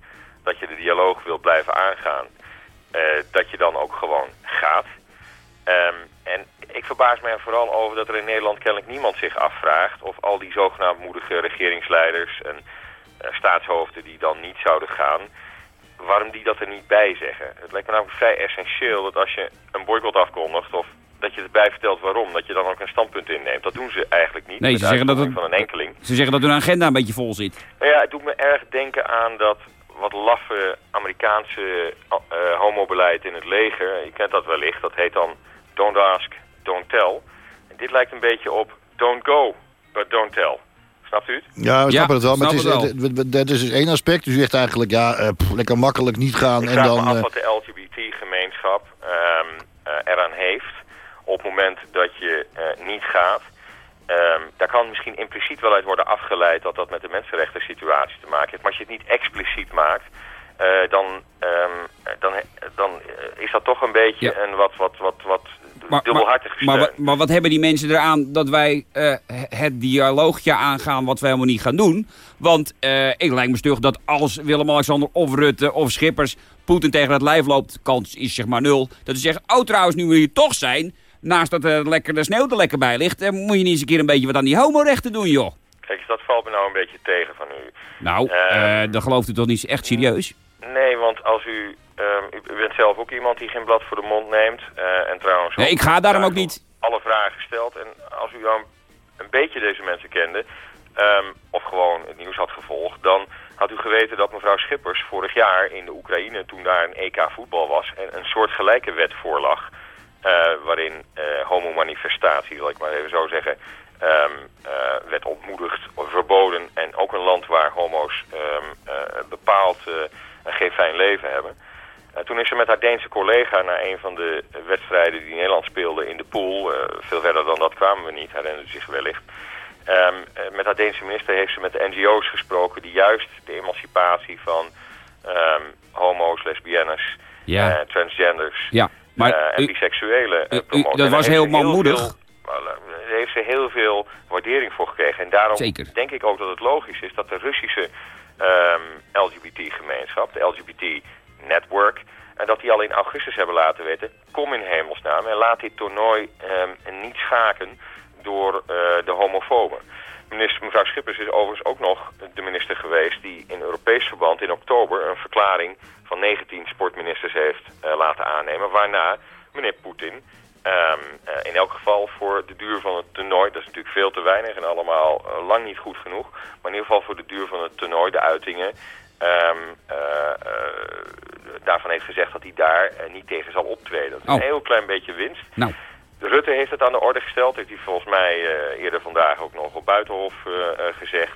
dat je de dialoog wil blijven aangaan... Uh, dat je dan ook gewoon gaat. Um, en ik verbaas me er vooral over dat er in Nederland kennelijk niemand zich afvraagt... of al die zogenaamd moedige regeringsleiders en staatshoofden die dan niet zouden gaan... waarom die dat er niet bij zeggen. Het lijkt me namelijk vrij essentieel dat als je een boycott afkondigt... of dat je erbij vertelt waarom, dat je dan ook een standpunt inneemt. Dat doen ze eigenlijk niet. Nee, ze zeggen, dat het, van een enkeling. ze zeggen dat hun agenda een beetje vol zit. Nou ja, het doet me erg denken aan dat wat laffe Amerikaanse uh, homobeleid in het leger. Je kent dat wellicht. Dat heet dan don't ask, don't tell. En dit lijkt een beetje op don't go, but don't tell. Snapt u het? Ja, we snappen Ja, het wel. Maar het is, het- dat is dus één aspect. U zegt eigenlijk, ja, eh, pff, lekker makkelijk niet gaan. Ik en vraag dan, me af eh, wat de LGBT-gemeenschap ehm, eh, eraan heeft op het moment dat je eh, niet gaat. Ehm, daar kan misschien impliciet wel uit worden afgeleid dat dat met de mensenrechten situatie te maken heeft. Maar als je het niet expliciet maakt, eh, dan, ehm, dan, dan eh, is dat toch een beetje Ja. een wat, wat, wat, wat maar, maar wat hebben die mensen eraan dat wij eh, het dialoogje aangaan wat wij helemaal niet gaan doen? Want eh, ik lijkt me stug dat als Willem-Alexander of Rutte of Schippers Poetin tegen het lijf loopt, kans is zeg maar nul. Dat ze zeggen, oh trouwens, nu we hier toch zijn, naast dat er lekker de sneeuw er lekker bij ligt, eh, moet je niet eens een keer een beetje wat aan die homorechten doen, joh. Kijk, dat valt me nou een beetje tegen van u. Nou, Eh. eh dan gelooft u toch niet echt serieus? Nee, want als u, ehm, u, u bent zelf ook iemand die geen blad voor de mond neemt. eh, en trouwens Nee, ik ga daarom ook niet. Alle vragen stelt. En als u dan een beetje deze mensen kende, ehm, of gewoon het nieuws had gevolgd, dan had u geweten dat mevrouw Schippers vorig jaar in de Oekraïne, toen daar een EK voetbal was, en een soort gelijke wet voorlag. eh, waarin eh homomanifestatie, zal ik maar even zo zeggen, eh, werd ontmoedigd, verboden. En ook een land waar homo's ehm, eh, bepaald eh, een geen fijn leven hebben. Toen is ze met haar Deense collega naar een van de wedstrijden die Nederland speelde in de pool. veel verder dan dat kwamen we niet, herinnert u zich wellicht. Ehm, eh, met haar Deense minister heeft ze met de NGO's gesproken die juist de emancipatie van homo's, lesbiennes, Ja. transgenders Ja, maar en u- biseksuelen u- dat was heel manmoedig. Eh, Daar heeft ze heel veel waardering voor gekregen. En daarom Zeker. denk ik ook dat het logisch is dat de Russische ehm, LGBT-gemeenschap, de LGBT-network... en dat die al in augustus hebben laten weten... kom in hemelsnaam en laat dit toernooi ehm, niet schaken door eh, de homofoben. Minister, mevrouw Schippers is overigens ook nog de minister geweest... die in Europees verband in oktober een verklaring van 19 sportministers heeft eh, laten aannemen... waarna meneer Poetin ehm, eh, in elk geval voor de duur van het toernooi... dat is natuurlijk veel te weinig en allemaal eh, lang niet goed genoeg... maar in ieder geval voor de duur van het toernooi, de uitingen... ehm, eh, daarvan heeft gezegd dat hij daar niet tegen zal optreden. Dat is Oh. een heel klein beetje winst. nou, Rutte heeft het aan de orde gesteld. Heeft hij volgens mij eerder vandaag ook nog op Buitenhof gezegd.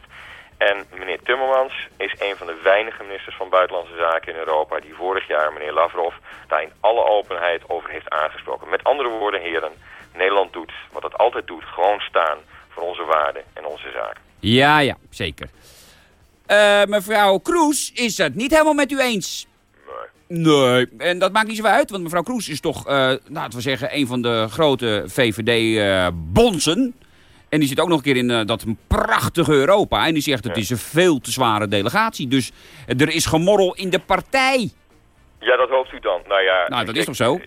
En meneer Timmermans is een van de weinige ministers van Buitenlandse Zaken in Europa... die vorig jaar meneer Lavrov daar in alle openheid over heeft aangesproken. Met andere woorden, heren, Nederland doet wat het altijd doet. Gewoon staan voor onze waarden en onze zaken. ja, ja, zeker. Eh, mevrouw Kroes is het niet helemaal met u eens. Nee, en dat maakt niet zo uit, want mevrouw Kroes is toch, eh, laten we zeggen, een van de grote VVD-bonzen. En die zit ook nog een keer in eh, dat prachtige Europa. En die zegt, het is een veel te zware delegatie. Dus er is gemorrel in de partij. Ja, dat hoopt u dan. Nou ja, Nou, dat is toch zo?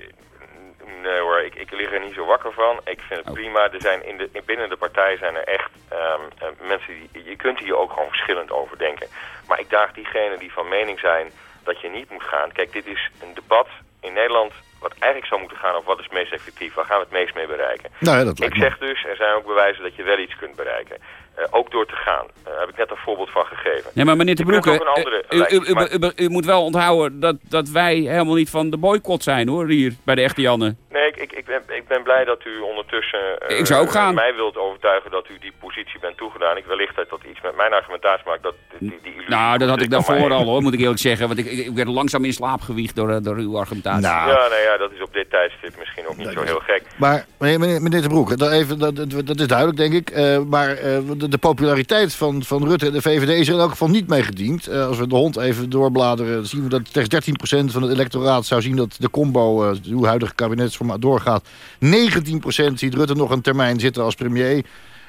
Nee hoor, ik, ik lig er niet zo wakker van. Ik vind het Oh. prima. Er zijn in de, in- binnen de partij zijn er echt ehm, eh, mensen die... Je kunt hier ook gewoon verschillend over denken. Maar ik daag diegenen die van mening zijn dat je niet moet gaan. Kijk, dit is een debat in Nederland wat eigenlijk zou moeten gaan over wat is het meest effectief. Waar gaan we het meest mee bereiken? nou ja, dat Ik me. zeg dus, er zijn ook bewijzen dat je wel iets kunt bereiken. Eh, ook door te gaan. Daar heb ik net een voorbeeld van gegeven. Nee, maar meneer de Broeke, andere eh, u, u, u, maar- u- u moet wel onthouden dat, dat wij helemaal niet van de boycott zijn hoor, hier bij de echte Janne. Nee, ik, ik, ik, ben, ik ben blij dat u ondertussen eh, Ik zou ook gaan. mij wilt overtuigen dat u die positie bent toegedaan. Ik wellicht dat dat iets met mijn argumentatie maakt. Dat die, die illusie Nou, dat had ik daarvoor al hoor, moet ik eerlijk zeggen. Want ik, ik werd langzaam in slaap gewiegd door, eh, door uw argumentatie. Nou, Ja, nou ja, dat is op dit tijdstip misschien ook niet zo heel gek. Maar meneer, meneer, meneer de Broek, dat, even, dat, dat, dat is duidelijk, denk ik. Eh, maar eh, de, populariteit van, van Rutte en de VVD is in elk geval niet mee gediend. Eh, als we de hond even doorbladeren, zien we dat slechts 13% van het electoraat zou zien dat de combo, eh uw huidige kabinetsformaat, doorgaat. 19% ziet Rutte nog een termijn zitten als premier.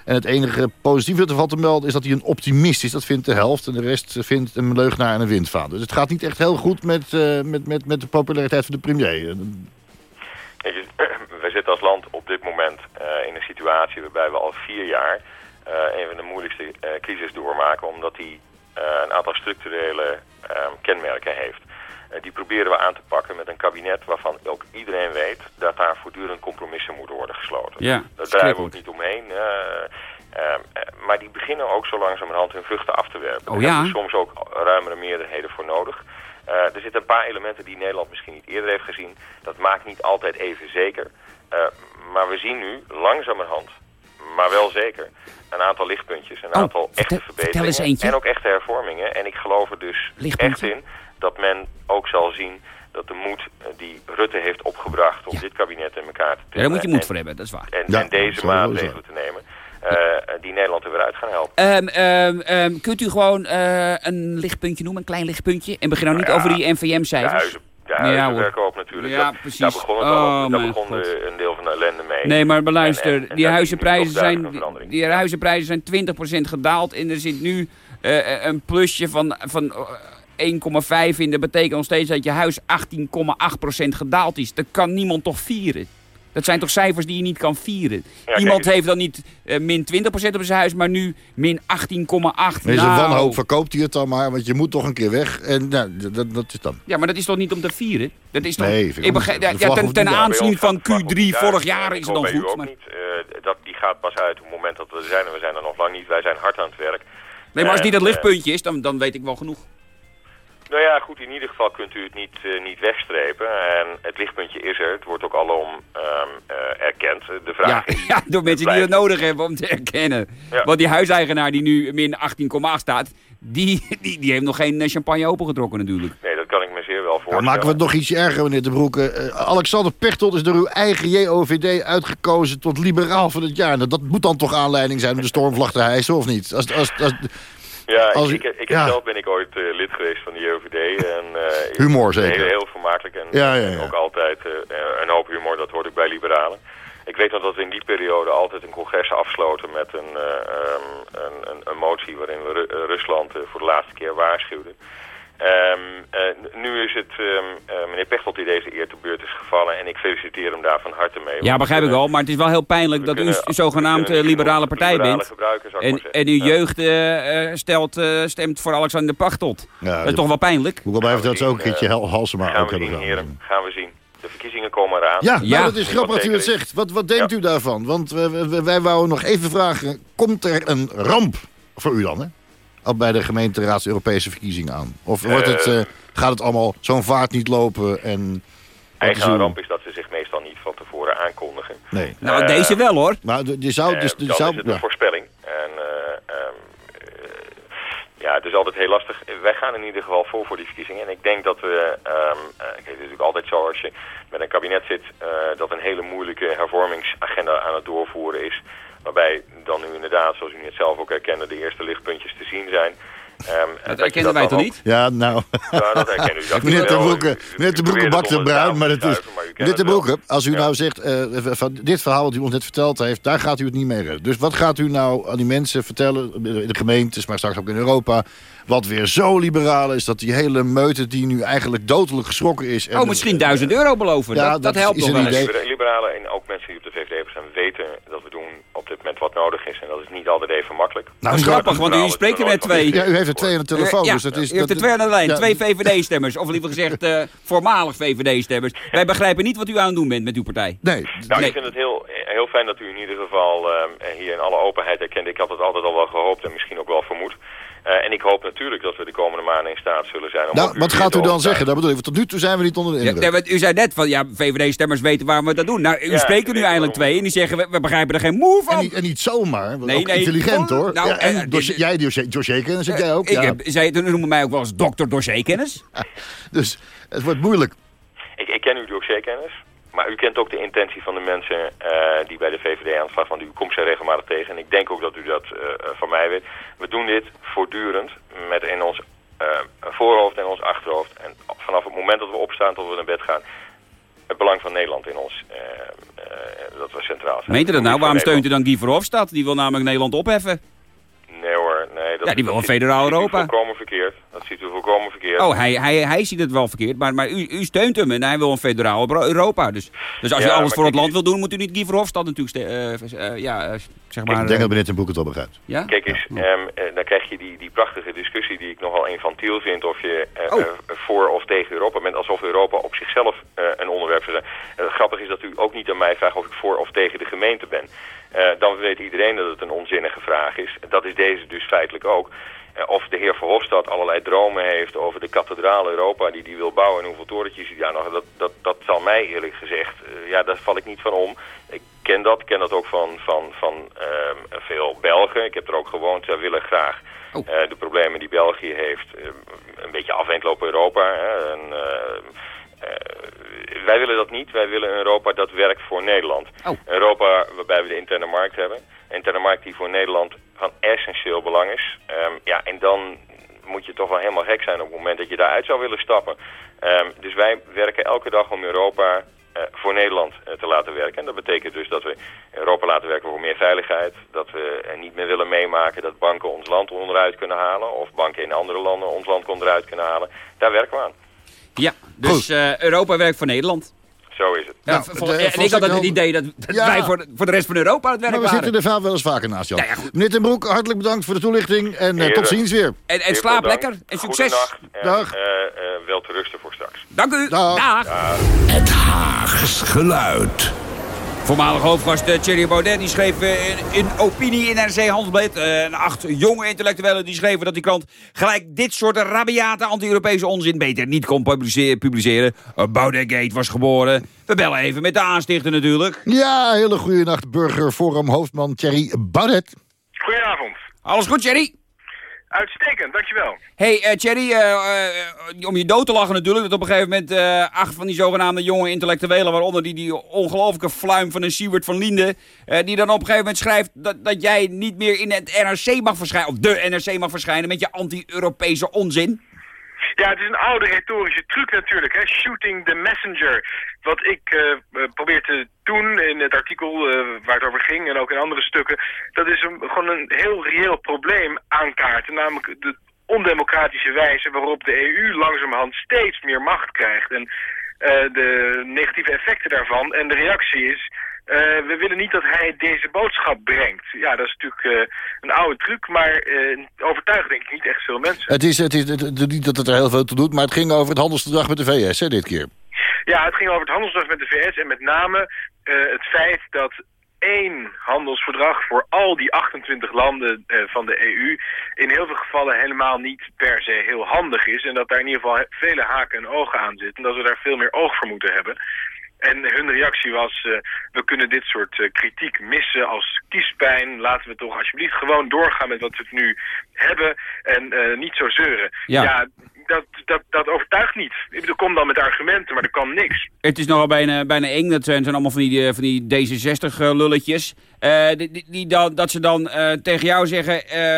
En het enige positieve dat er valt te melden is dat hij een optimist is. Dat vindt de helft. En de rest vindt een leugenaar en een windvader. Dus het gaat niet echt heel goed met, eh, met, met, met de populariteit van de premier. Wij zitten als land op dit moment in een situatie waarbij we al vier jaar een van de moeilijkste eh, crisis doormaken, omdat die eh, een aantal structurele eh, kenmerken heeft. Eh, die proberen we aan te pakken met een kabinet waarvan ook iedereen weet dat daar voortdurend compromissen moeten worden gesloten. Ja, Daar draaien we ook niet omheen. eh, ehm, eh, maar die beginnen ook zo langzamerhand hun vruchten af te werpen. Oh ja? soms ook ruimere meerderheden voor nodig. Eh, er zitten een paar elementen die Nederland misschien niet eerder heeft gezien. Dat maakt niet altijd even zeker. Eh, maar we zien nu langzamerhand, maar wel zeker, een aantal lichtpuntjes. Een Oh, aantal vertel- echte vertel eens verbeteringen. En ook echte hervormingen. En ik geloof er dus echt in dat men ook zal zien dat de moed eh, die Rutte heeft opgebracht om Ja. dit kabinet in elkaar te Ja, daar moet je tillen moed en- voor hebben, dat is waar. en, Ja, en deze maatregelen te nemen, eh, die Nederland er weer uit gaan helpen. Ehm, kunt u gewoon eh, een lichtpuntje noemen, een klein lichtpuntje? En begin nou niet Ja, over die De NVM-cijfers. De hoor. werken op natuurlijk. Ja, Dat- precies. Daar begon, het Oh, al, daar begon een deel van de ellende mee. Nee, maar beluister, En- en- en die huizenprijzen zijn, die huizenprijzen zijn 20% gedaald. En er zit nu eh, een plusje van, van eh, 1,5 in. Dat betekent nog steeds dat je huis 18,8% gedaald is. Dat kan niemand toch vieren? Dat zijn toch cijfers die je niet kan vieren? Ja, Iemand kijk, heeft dan niet eh, min 20% op zijn huis, maar nu min 18,8. Deze Nou, wanhoop verkoopt hij het dan maar, want je moet toch een keer weg. En nou, dat, dat is dan. Ja, maar dat is toch niet om te vieren? Dat is toch, Nee, vind ik begrijp, ja, ten, aanzien van gaat het vaak Q3 om vorig jaar is het dan goed. Maar, niet. Eh, dat, die gaat pas uit op het moment dat we er zijn. En we zijn er nog lang niet. Wij zijn hard aan het werk. nee, maar als die dat eh, lichtpuntje is, dan, dan weet ik wel genoeg. Nou ja, goed, in ieder geval kunt u het niet, eh, niet wegstrepen. En het lichtpuntje is er. Het wordt ook alom ehm, eh, erkend. De vraag Ja, is... ja, door mensen die het nodig hebben om te herkennen. Ja. Want die huiseigenaar die nu min 18,8 staat, die, die, die heeft nog geen eh, champagne opengetrokken natuurlijk. Nee, dat kan ik me zeer wel Nou, voorstellen. maken we het nog ietsje erger, meneer De Broeke. Eh, Alexander Pechtold is door uw eigen JOVD uitgekozen tot liberaal van het jaar. Nou, dat moet dan toch aanleiding zijn om de stormvlag te hijsen, of niet? Als, als, als, Ja, Als ik, ik, ik ja. zelf ben ik ooit eh, lid geweest van de JOVD. En, eh, Humor heel- zeker. Heel, vermakelijk en, Ja, ja, en ja. ook altijd eh, een hoop humor, dat hoort ook bij liberalen. Ik weet nog dat we in die periode altijd een congres afsloten met een, eh, ehm, een, een, een motie waarin we Ru- Rusland voor de laatste keer waarschuwden. Ehm, eh, nu is het ehm, eh, meneer Pechtold die deze eer te beurt is gevallen en ik feliciteer hem daar van harte mee. Ja, begrijp ik wel, maar het is wel heel pijnlijk dat u kunnen- zogenaamd eh, liberale partij bent. En, maar uw Ja. jeugd stelt, stemt voor Alexander Pechtold. ja, Dat is toch wel pijnlijk? Moet ik wel bij even dat ze ook een keertje Halsema Gaan ook hebben gedaan. heren. Gaan we zien. De verkiezingen komen eraan. Ja, nou, Ja. dat is grappig dat u het zegt. Wat, wat denkt Ja. u daarvan? Want wij wouden nog even vragen, komt er een ramp voor u dan, hè? Al bij de gemeenteraads Europese verkiezingen aan? Of wordt het, Eh. eh, gaat het allemaal zo'n vaart niet lopen en... Eigen uw- ramp is dat ze zich meestal niet van tevoren aankondigen. Nee. Nou, Eh, deze wel hoor. Maar je zou... Dus, je dan zou is het ja. een voorspelling. En eh, ehm, eh, ja, het is altijd heel lastig. Wij gaan in ieder geval voor voor die verkiezingen. En ik denk dat we... ehm eh, kijk, het is natuurlijk altijd zo als je met een kabinet zit... eh, dat een hele moeilijke hervormingsagenda aan het doorvoeren is. Waarbij dan nu inderdaad, zoals u net zelf ook herkende... de eerste lichtpuntjes te zien zijn. Ehm, Dat herkennen wij toch niet? Ja, nou... Ja, dat herken u. Dat Meneer wel- Broeke, meneer probeert bakt het de bruin, maar het is... Meneer wel. Broeke, als u Ja. nou zegt, eh, van dit verhaal wat u ons net verteld heeft... daar gaat u het niet mee redden. Dus wat gaat u nou aan die mensen vertellen, in de gemeentes... maar straks ook in Europa, wat weer zo liberaal is... dat die hele meute die nu eigenlijk dodelijk geschrokken is... en- Oh, misschien 1000 euro beloven. Ja, dat, dat dat helpt is nog een wel eens. idee. Libera- Liberalen en ook mensen weten dat we doen op dit moment wat nodig is. En dat is niet altijd even makkelijk. Nou, Dat is grappig, want u spreekt er met twee. Ja, u heeft er twee aan de telefoon. ja, dus dat is, u heeft er twee aan de lijn, ja. twee VVD-stemmers. Of liever gezegd, eh, voormalig VVD-stemmers. Wij begrijpen niet wat u aan het doen bent met uw partij. Nee, Nou, Nee. ik vind het heel, heel fijn dat u in ieder geval ehm, hier in alle openheid erkent. Ik had het altijd al wel gehoopt en misschien ook wel vermoed. Eh, en ik hoop natuurlijk dat we de komende maanden in staat zullen zijn om... nou, wat gaat u dan zeggen? Dat bedoel ik, want tot nu toe zijn we niet onder de Ja, indruk. nee, want u zei net van, ja, VVD-stemmers weten waarom we dat doen. Nou, u Ja, spreekt er nu eindelijk waarom. twee en die zeggen, we, we begrijpen er geen moe En van. niet, en niet zomaar, Nee, ook nee. intelligent hoor. Nou, ja, en eh, dit- dossier- jij dossier, dossierkennis heb jij ook. Ik ja. heb, zij noemen mij ook wel eens dokter dossierkennis. Dus het wordt moeilijk. Ik, ik ken uw dossierkennis, maar u kent ook de intentie van de mensen eh, die bij de VVD aan de slag van. U komt zij regelmatig tegen en ik denk ook dat u dat eh, eh, van mij weet. We doen dit voortdurend met in ons voorhoofd en ons achterhoofd. En vanaf het moment dat we opstaan tot we naar bed gaan, het belang van Nederland in ons, dat we centraal zijn. Meent u dat nou? Waarom steunt u dan Guy Verhofstadt? Die wil namelijk Nederland opheffen. Nee hoor, nee. Dat, Ja, die wil dat een federaal dat ziet u Europa. volkomen verkeerd. Dat ziet u volkomen verkeerd. Oh, hij, hij, hij ziet het wel verkeerd, maar, maar u, u steunt hem en hij wil een federaal Euro- Europa. Dus, dus als Ja, u alles voor het land wil doen, moet u niet Guy Verhofstadt natuurlijk... eh, eh, ja, eh, zeg maar... ik denk dat meneer Ten Broek het wel begrijpt. ja? Kijk eens, ehm, eh, dan krijg je die, die prachtige discussie die ik nogal infantiel vind of je eh, Oh. voor of tegen Europa bent, alsof Europa op zichzelf eh, een onderwerp zou zijn. En het grappige is dat u ook niet aan mij vraagt of ik voor of tegen de gemeente ben. Eh, dan weet iedereen dat het een onzinnige vraag is. Dat is deze dus feitelijk ook. Eh, of de heer Verhofstadt allerlei dromen heeft over de kathedraal Europa die hij wil bouwen en hoeveel torentjes hij daar nog... Dat, dat, dat zal mij eerlijk gezegd, eh, ja, daar val ik niet van om. Ik ken dat, ik ken dat ook van, van, van ehm, veel Belgen. Ik heb er ook gewoond, zij willen graag Oh. eh, de problemen die België heeft eh, een beetje afwend lopen Europa. Hè, en, wij willen dat niet. Wij willen een Europa dat werkt voor Nederland. Oh. Europa waarbij we de interne markt hebben. Een interne markt die voor Nederland van essentieel belang is. Ehm, ja, en dan moet je toch wel helemaal gek zijn op het moment dat je daaruit zou willen stappen. Ehm, dus wij werken elke dag om Europa eh, voor Nederland eh, te laten werken. En dat betekent dus dat we Europa laten werken voor meer veiligheid. Dat we niet meer willen meemaken dat banken ons land onderuit kunnen halen. Of banken in andere landen ons land onderuit kunnen halen. Daar werken we aan. Ja, dus eh, Europa werkt voor Nederland. Zo is het. Ja, Nou, de- en ik had het idee dat, dat Ja. wij voor de, voor de rest van Europa aan het werk Maar we waren. zitten er vaak wel eens vaker naast, Jan. Ja, ja, goed. Meneer Ten Broek, hartelijk bedankt voor de toelichting. En eh, tot ziens weer. En, slaap lekker en succes. En Dag. eh, eh, wel te rusten voor straks. Dank u. Dag. Dag. Het Haags geluid. Voormalig hoofdgast eh, Thierry Baudet die schreef eh, in, in opinie in NRC Handelsblad. eh, en acht jonge intellectuelen die schreven dat die krant gelijk dit soort rabiate anti-Europese onzin beter niet kon publice- publiceren. Baudetgate was geboren. We bellen even met de aanstichter natuurlijk. Ja, hele goede nacht, burgerforum hoofdman Thierry Baudet. Goedenavond. Alles goed, Thierry? Uitstekend, dankjewel. Hey eh, Thierry, eh, eh, om je dood te lachen natuurlijk, dat op een gegeven moment acht van die zogenaamde jonge intellectuelen, waaronder die, die ongelooflijke fluim van een Siewert van Liende, eh, die dan op een gegeven moment schrijft dat, dat jij niet meer in het NRC mag verschijnen, of de NRC mag verschijnen met je anti-Europese onzin. Ja, het is een oude retorische truc natuurlijk, hè? shooting the messenger. Wat ik eh, probeer te doen in het artikel eh, waar het over ging en ook in andere stukken, dat is gewoon een heel reëel probleem aankaarten. Namelijk de ondemocratische wijze waarop de EU langzamerhand steeds meer macht krijgt. En de negatieve effecten daarvan. En de reactie is, eh, we willen niet dat hij deze boodschap brengt. Ja, dat is natuurlijk eh, een oude truc, maar eh overtuigt denk ik niet echt veel mensen. Het is, het is het, niet dat het er heel veel toe doet, maar het ging over het handelsverdrag met de VS, hè, dit keer. Ja, het ging over het handelsverdrag met de VS en met name het feit dat één handelsverdrag voor al die 28 landen van de EU in heel veel gevallen helemaal niet per se heel handig is. En dat daar in ieder geval vele haken en ogen aan zitten. En dat we daar veel meer oog voor moeten hebben. En hun reactie was, eh, we kunnen dit soort eh, kritiek missen als kiespijn. Laten we toch alsjeblieft gewoon doorgaan met wat we nu hebben en eh, niet zo zeuren. Ja. dat, dat, dat overtuigt niet. Ik bedoel, kom dan met argumenten, maar er kan niks. Het is nogal bijna, bijna eng. Dat zijn, zijn allemaal van die, van die D66-lulletjes. die, die, dan, dat ze dan tegen jou zeggen,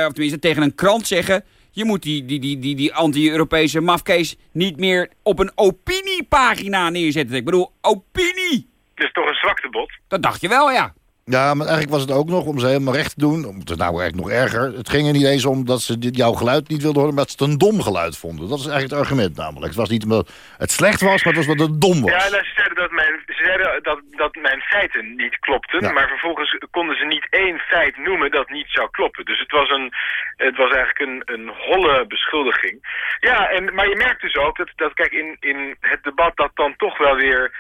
of tenminste tegen een krant zeggen... je moet die, die, die, die, die anti-Europese mafkees niet meer op een opiniepagina neerzetten. Ik bedoel, opinie! Dat is toch een zwaktebod? Dat dacht je wel, ja. Ja, maar eigenlijk was het ook nog om ze helemaal recht te doen. Om het is nou eigenlijk nog erger. Het ging er niet eens om dat ze dit, jouw geluid niet wilden horen... maar dat ze het een dom geluid vonden. Dat is eigenlijk het argument namelijk. Het was niet omdat het slecht was, maar het was omdat het dom was. Ja, nou, ze zeiden, dat mijn, ze zeiden dat, dat mijn feiten niet klopten. Ja. Maar vervolgens konden ze niet één feit noemen dat niet zou kloppen. Dus het was, een, het was eigenlijk een, een holle beschuldiging. Ja, en, maar je merkt dus ook dat, dat kijk, in, in het debat dat dan toch wel weer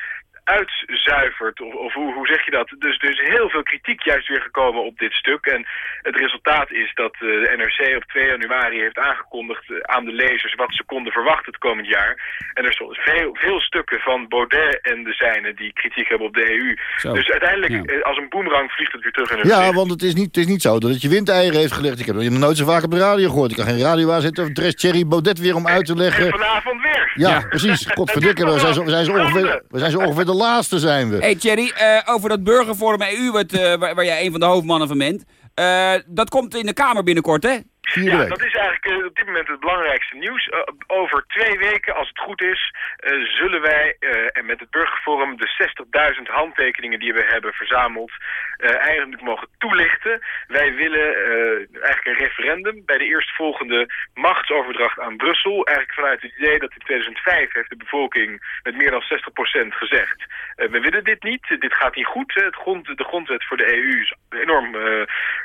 uitzuivert, of, of hoe, hoe zeg je dat? Dus is heel veel kritiek juist weer gekomen op dit stuk. En het resultaat is dat eh, de NRC op 2 januari heeft aangekondigd eh, aan de lezers wat ze konden verwachten het komend jaar. En er zijn veel, veel stukken van Baudet en de zijnen die kritiek hebben op de EU. Zo. Dus uiteindelijk, Ja. eh, als een boemerang, vliegt het weer terug in hun Ja, gezicht. want het is, niet, het is niet zo dat het je windeieren heeft gelegd. Ik heb het nog nooit zo vaak op de radio gehoord. Ik kan geen radio aanzetten. Of dress Thierry Baudet weer om uit te En leggen. vanavond weer. Ja, Ja. precies. Godverdikke, we zijn, zo, we, zijn zo ongeveer, we zijn zo ongeveer de laatste zijn we. Hey Thierry, eh, over dat burgerforum EU, wat, eh, waar, jij een van de hoofdmannen van bent. eh, dat komt in de Kamer binnenkort, hè? Ja, dat is eigenlijk eh, op dit moment het belangrijkste nieuws. Eh, over twee weken, als het goed is, eh, zullen wij en met het Burgerforum de 60.000 handtekeningen die we hebben verzameld eigenlijk mogen toelichten. Wij willen eigenlijk een referendum bij de eerstvolgende machtsoverdracht aan Brussel. Eigenlijk vanuit het idee dat in 2005 heeft de bevolking met meer dan 60% gezegd. we willen dit niet, dit gaat niet goed. Het grond, de grondwet voor de EU is enorm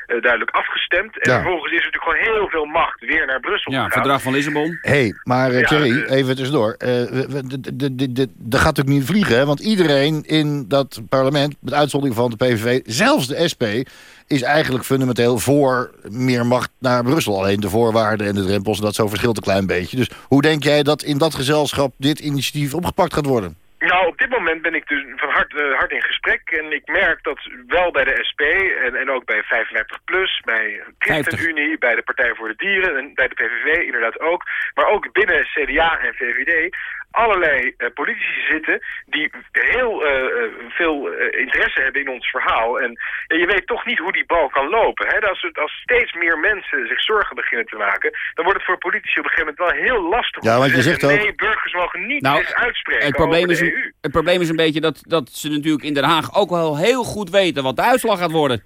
duidelijk afgestemd. En Ja. vervolgens is er natuurlijk gewoon heel veel macht weer naar Brussel Ja, gegaan. verdrag van Lissabon. Hé, hey, maar eh, Ja, Thierry, eh, even tussendoor. Eh, de- de- de- de- Dat gaat natuurlijk niet vliegen, hè? Want iedereen in dat parlement, met uitzondering van de PVV... zelfs de SP, is eigenlijk fundamenteel voor meer macht naar Brussel. Alleen de voorwaarden en de drempels, dat zo verschilt een klein beetje. Dus hoe denk jij dat in dat gezelschap dit initiatief opgepakt gaat worden? Op dit moment ben ik dus van hart, eh, hard in gesprek. En ik merk dat wel bij de SP en, en ook bij 55PLUS, bij ChristenUnie, bij de Partij voor de Dieren en bij de PVV inderdaad ook. Maar ook binnen CDA en VVD allerlei eh, politici zitten die heel eh, eh, veel interesse hebben in ons verhaal. En ja, je weet toch niet hoe die bal kan lopen. Hè? Als, het- als steeds meer mensen zich zorgen beginnen te maken, dan wordt het voor politici op een gegeven moment wel heel lastig Ja, om want te je zeggen, zegt ook- nee, burgers mogen niet Nou, uitspreken Het probleem, over is, EU. het probleem is een beetje dat, dat ze natuurlijk in Den Haag ook wel heel goed weten wat de uitslag gaat worden.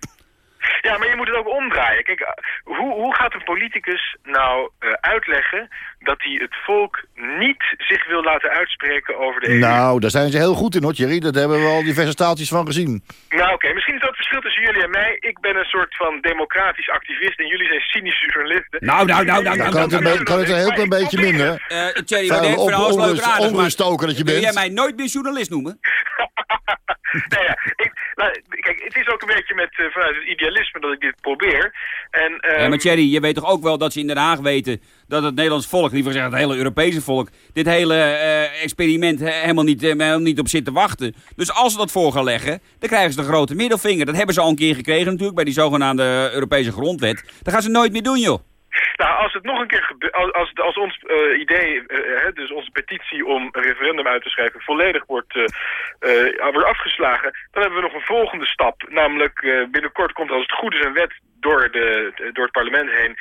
Ja, maar je moet het ook omdraaien. Kijk, eh, hoe, hoe gaat een politicus nou eh, uitleggen dat hij het volk niet zich wil laten uitspreken over de EU? Nou, daar zijn ze heel goed in, hoor, Thierry. Dat hebben we al diverse staaltjes van gezien. Nou, oké, misschien is dat het verschil tussen jullie en mij. Ik ben een soort van democratisch activist en jullie zijn cynische journalisten. Nou, nou, nou, nou, Dan nou, kan het een, nou, kan het een heel klein beetje minder. Eh Thierry, onrust- aardig, maar onruststoker dat je wil bent. jij mij nooit meer journalist noemen? nou ja, ik, nou, kijk, het is ook een beetje met, eh, vanuit het idealisme dat ik dit probeer. En, Ja, ehm, maar Thierry, je weet toch ook wel dat ze in Den Haag weten dat het Nederlands volk, liever gezegd het hele Europese volk, dit hele eh, experiment he- helemaal niet, eh, helemaal niet op zit te wachten. Dus als ze dat voor gaan leggen, dan krijgen ze de grote middelvinger. Dat hebben ze al een keer gekregen natuurlijk bij die zogenaamde Europese grondwet. Dat gaan ze nooit meer doen, joh. Nou, als het nog een keer gebeurt, als, als, ons eh, idee, eh, dus onze petitie om een referendum uit te schrijven, volledig wordt, eh, wordt afgeslagen, dan hebben we nog een volgende stap. Namelijk, binnenkort komt als het goed is een wet door, de, door het parlement heen,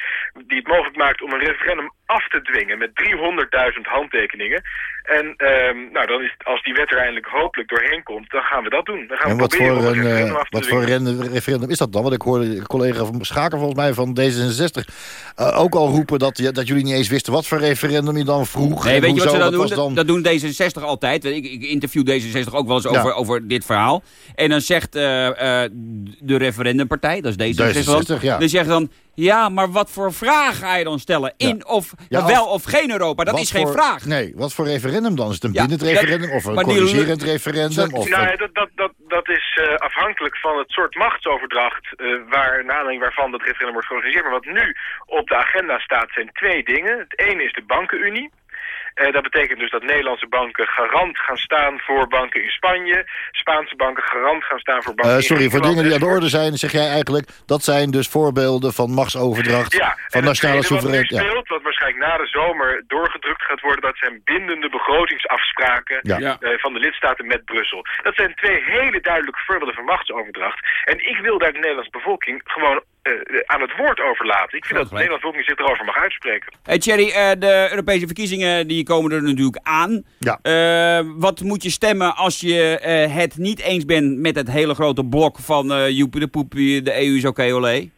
die het mogelijk maakt om een referendum af te dwingen met 300.000 handtekeningen. En ehm, nou, dan is, als die wet er eindelijk hopelijk doorheen komt, dan gaan we dat doen. Dan gaan En we wat proberen voor een, referendum eh, af te wat voor referendum is dat dan? Want ik hoorde een collega van Schaker volgens mij van D66 eh, ook al roepen dat, dat jullie niet eens wisten wat voor referendum je dan vroeg. Nee, weet je wat ze dan doen? Dat doen D66 altijd. Ik, ik interview D66 ook wel eens Ja. over, over dit verhaal. En dan zegt eh, eh, de referendumpartij, dat is D66, dan, D66, ja. die zegt dan... Ja, maar wat voor vraag ga je dan stellen? In of Ja, wel of- of geen Europa? Dat is geen voor- vraag. Nee, wat voor referendum dan? Is het een Ja, bindend referendum of een corrigerend referendum? Of Nou, dat, dat, dat, dat is eh, afhankelijk van het soort machtsoverdracht eh, waar, naar aanleiding waarvan dat referendum wordt georganiseerd. Maar wat nu op de agenda staat zijn twee dingen. Het ene is de bankenunie. Eh, dat betekent dus dat Nederlandse banken garant gaan staan voor banken in Spanje. Spaanse banken garant gaan staan voor banken Eh, in sorry, voor Griekenland dingen die aan de orde zijn, zeg jij eigenlijk... dat zijn dus voorbeelden van machtsoverdracht, Ja, van nationale tweede wat soevereiniteit. Ja. speelt, wat waarschijnlijk na de zomer doorgedrukt gaat worden, dat zijn bindende begrotingsafspraken Ja. Eh, van de lidstaten met Brussel. Dat zijn twee hele duidelijke voorbeelden van machtsoverdracht. En ik wil daar de Nederlandse bevolking gewoon aan het woord overlaten. Ik vind dat de gelijk. Nederlandse bevolking zich erover mag uitspreken. Hey Thierry, eh, de Europese verkiezingen die komen er natuurlijk aan. Ja. Eh, wat moet je stemmen als je eh, het niet eens bent met het hele grote blok van eh Joepie de Poepie, de EU is oké olé?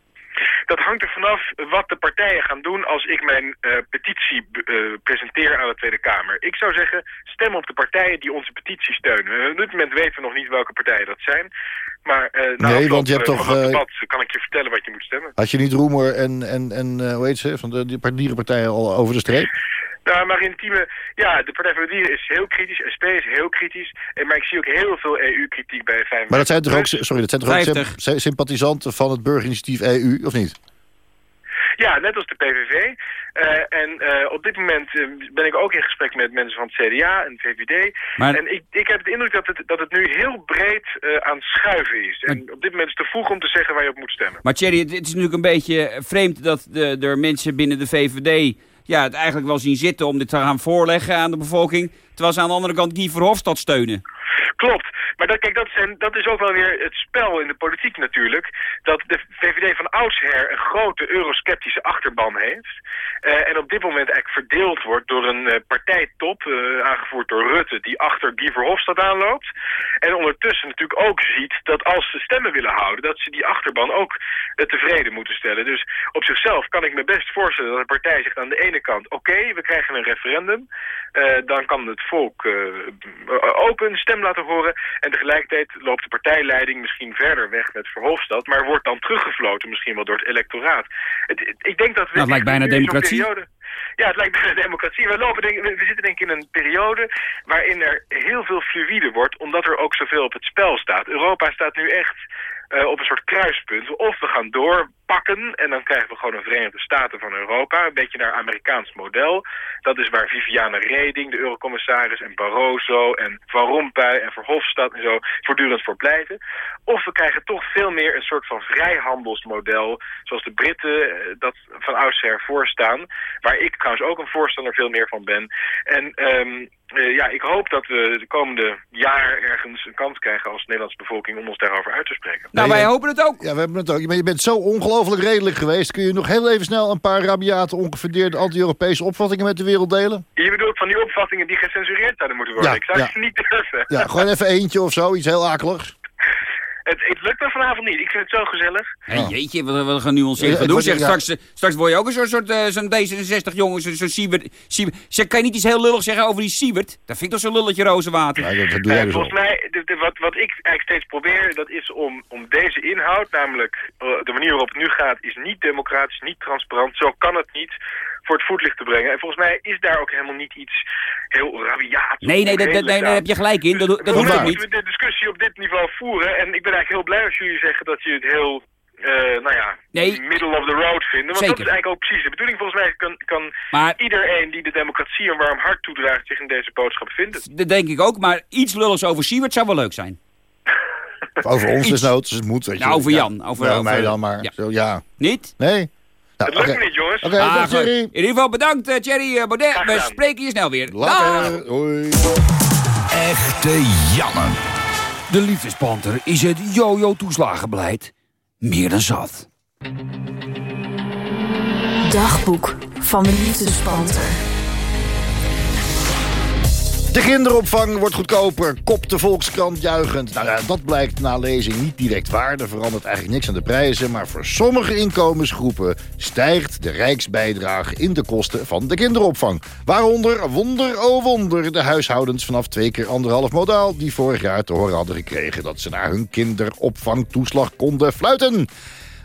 Dat hangt er vanaf wat de partijen gaan doen als ik mijn eh, petitie eh, presenteer aan de Tweede Kamer. Ik zou zeggen, stem op de partijen die onze petitie steunen. Op dit moment weten we nog niet welke partijen dat zijn. Maar eh na Nee, want je hebt eh, toch, eh, debat kan ik je vertellen wat je moet stemmen. Had je niet Roemer en, en, en eh, hoe heet ze, van de, die dierenpartijen al over de streep? Nou, Maritime, ja, de Partij voor de Dieren is heel kritisch. SP is heel kritisch. En, maar ik zie ook heel veel EU-kritiek bij 5 Maar dat zijn toch ook, sorry, dat zijn toch ook 50. sym- sympathisanten van het burgerinitiatief EU, of niet? Ja, net als de PVV. Eh, en eh, op dit moment eh, ben ik ook in gesprek met mensen van het CDA en het VVD. Maar- En ik, ik heb de indruk dat het, dat het nu heel breed aan het schuiven is. En op dit moment is het te vroeg om te zeggen waar je op moet stemmen. Maar Thierry, het, het is natuurlijk een beetje vreemd dat de, er mensen binnen de VVD ja, het eigenlijk wel zien zitten om dit te gaan voorleggen aan de bevolking. Terwijl ze aan de andere kant Guy Verhofstadt steunen. Klopt. Maar kijk, dat, zijn, dat is ook wel weer het spel in de politiek natuurlijk. Dat de VVD van oudsher een grote eurosceptische achterban heeft. Eh, en op dit moment eigenlijk verdeeld wordt door een eh, partijtop, eh, aangevoerd door Rutte, die achter Guy Verhofstadt aanloopt. En ondertussen natuurlijk ook ziet dat als ze stemmen willen houden, dat ze die achterban ook tevreden moeten stellen. Dus op zichzelf kan ik me best voorstellen dat een partij zegt aan de ene kant, oké, we krijgen een referendum. Dan kan het volk ook een laten horen. En tegelijkertijd loopt de partijleiding misschien verder weg met Verhofstadt. Maar wordt dan teruggefloten misschien wel door het electoraat. Het, het- ik denk dat we... Nou, het lijkt bijna democratie. periode- ja, het lijkt bijna democratie. We, lopen, denk, we zitten denk ik in een periode waarin er heel veel fluïde wordt, omdat er ook zoveel op het spel staat. Europa staat nu echt eh, op een soort kruispunt. Of we gaan en dan krijgen we gewoon een Verenigde Staten van Europa. Een beetje naar Amerikaans model. Dat is waar Viviane Reding, de eurocommissaris, en Barroso en Van Rompuy en Verhofstadt en zo voortdurend voor pleiten. Of we krijgen toch veel meer een soort van vrijhandelsmodel, zoals de Britten eh, dat van oudsher voorstaan. Waar ik trouwens ook een voorstander veel meer van ben. En ehm, eh, ja, ik hoop dat we de komende jaar ergens een kans krijgen als Nederlandse bevolking om ons daarover uit te spreken. Nou, wij ja. hopen het ook. Ja, we hebben het ook. Maar je bent zo ongelooflijk redelijk geweest. Kun je nog heel even snel een paar rabiate, ongefundeerde anti-Europese opvattingen met de wereld delen? Je bedoelt van die opvattingen die gecensureerd zouden moeten worden. Ja, ik zou ja. het niet durven. Ja, gewoon even eentje of zo, iets heel akeligs. Het, het lukt me vanavond niet. Ik vind het zo gezellig. Hé, jeetje, wat we gaan nuanceerd Ja, gaan doen. het Zeg, ja. straks, eh, straks word je ook een soort, soort eh, zo'n D66 jongen, zo'n zo Siebert. Siebert. Zeg, kan je niet iets heel lullig zeggen over die Siebert? Dat vind ik toch zo'n lulletje rozenwater. Ja, dat, dat doe jij Eh, dus volgens mij, de, de- wat, wat ik eigenlijk steeds probeer, dat is om, om deze inhoud, namelijk eh, de manier waarop het nu gaat, is niet democratisch, niet transparant. Zo kan het niet voor het voetlicht te brengen. En volgens mij is daar ook helemaal niet iets heel rabiaats. Nee, nee, dat, dat- nee, onredelijks daar heb je gelijk in. Dat, dat Hoe hoeft ook niet. We de discussie op dit niveau voeren? En ik ben eigenlijk heel blij als jullie zeggen dat je het heel, eh, nou ja, Nee. middle of the road vinden. Want Zeker. dat is eigenlijk ook precies de bedoeling. Volgens mij kan, kan Maar iedereen die de democratie een warm hart toedraagt zich in deze boodschap vinden. dat denk ik ook. Maar iets lulligs over Siebert zou wel leuk zijn. Over ons Iets. desnoods, dus het moet. Weet je. Nou, over Ja. Jan. Over, Ja, over- mij dan maar. Ja. Zo, ja. Niet? Nee? Nou, Het lukt niet, jongens. Oké, Ah. Thierry. In ieder geval bedankt, eh, Thierry eh, Baudet. We spreken je snel weer. Dag! Later. Hoi. Echte Janne. De liefdespanter is het jojo-toeslagenbeleid meer dan zat. Dagboek van de liefdespanter. De kinderopvang wordt goedkoper, kopt de Volkskrant juichend. Nou ja, dat blijkt na lezing niet direct waar. Er verandert eigenlijk niks aan de prijzen. Maar voor sommige inkomensgroepen stijgt de rijksbijdrage in de kosten van de kinderopvang. Waaronder, wonder oh wonder, de huishoudens vanaf twee keer anderhalf modaal... die vorig jaar te horen hadden gekregen dat ze naar hun kinderopvangtoeslag konden fluiten.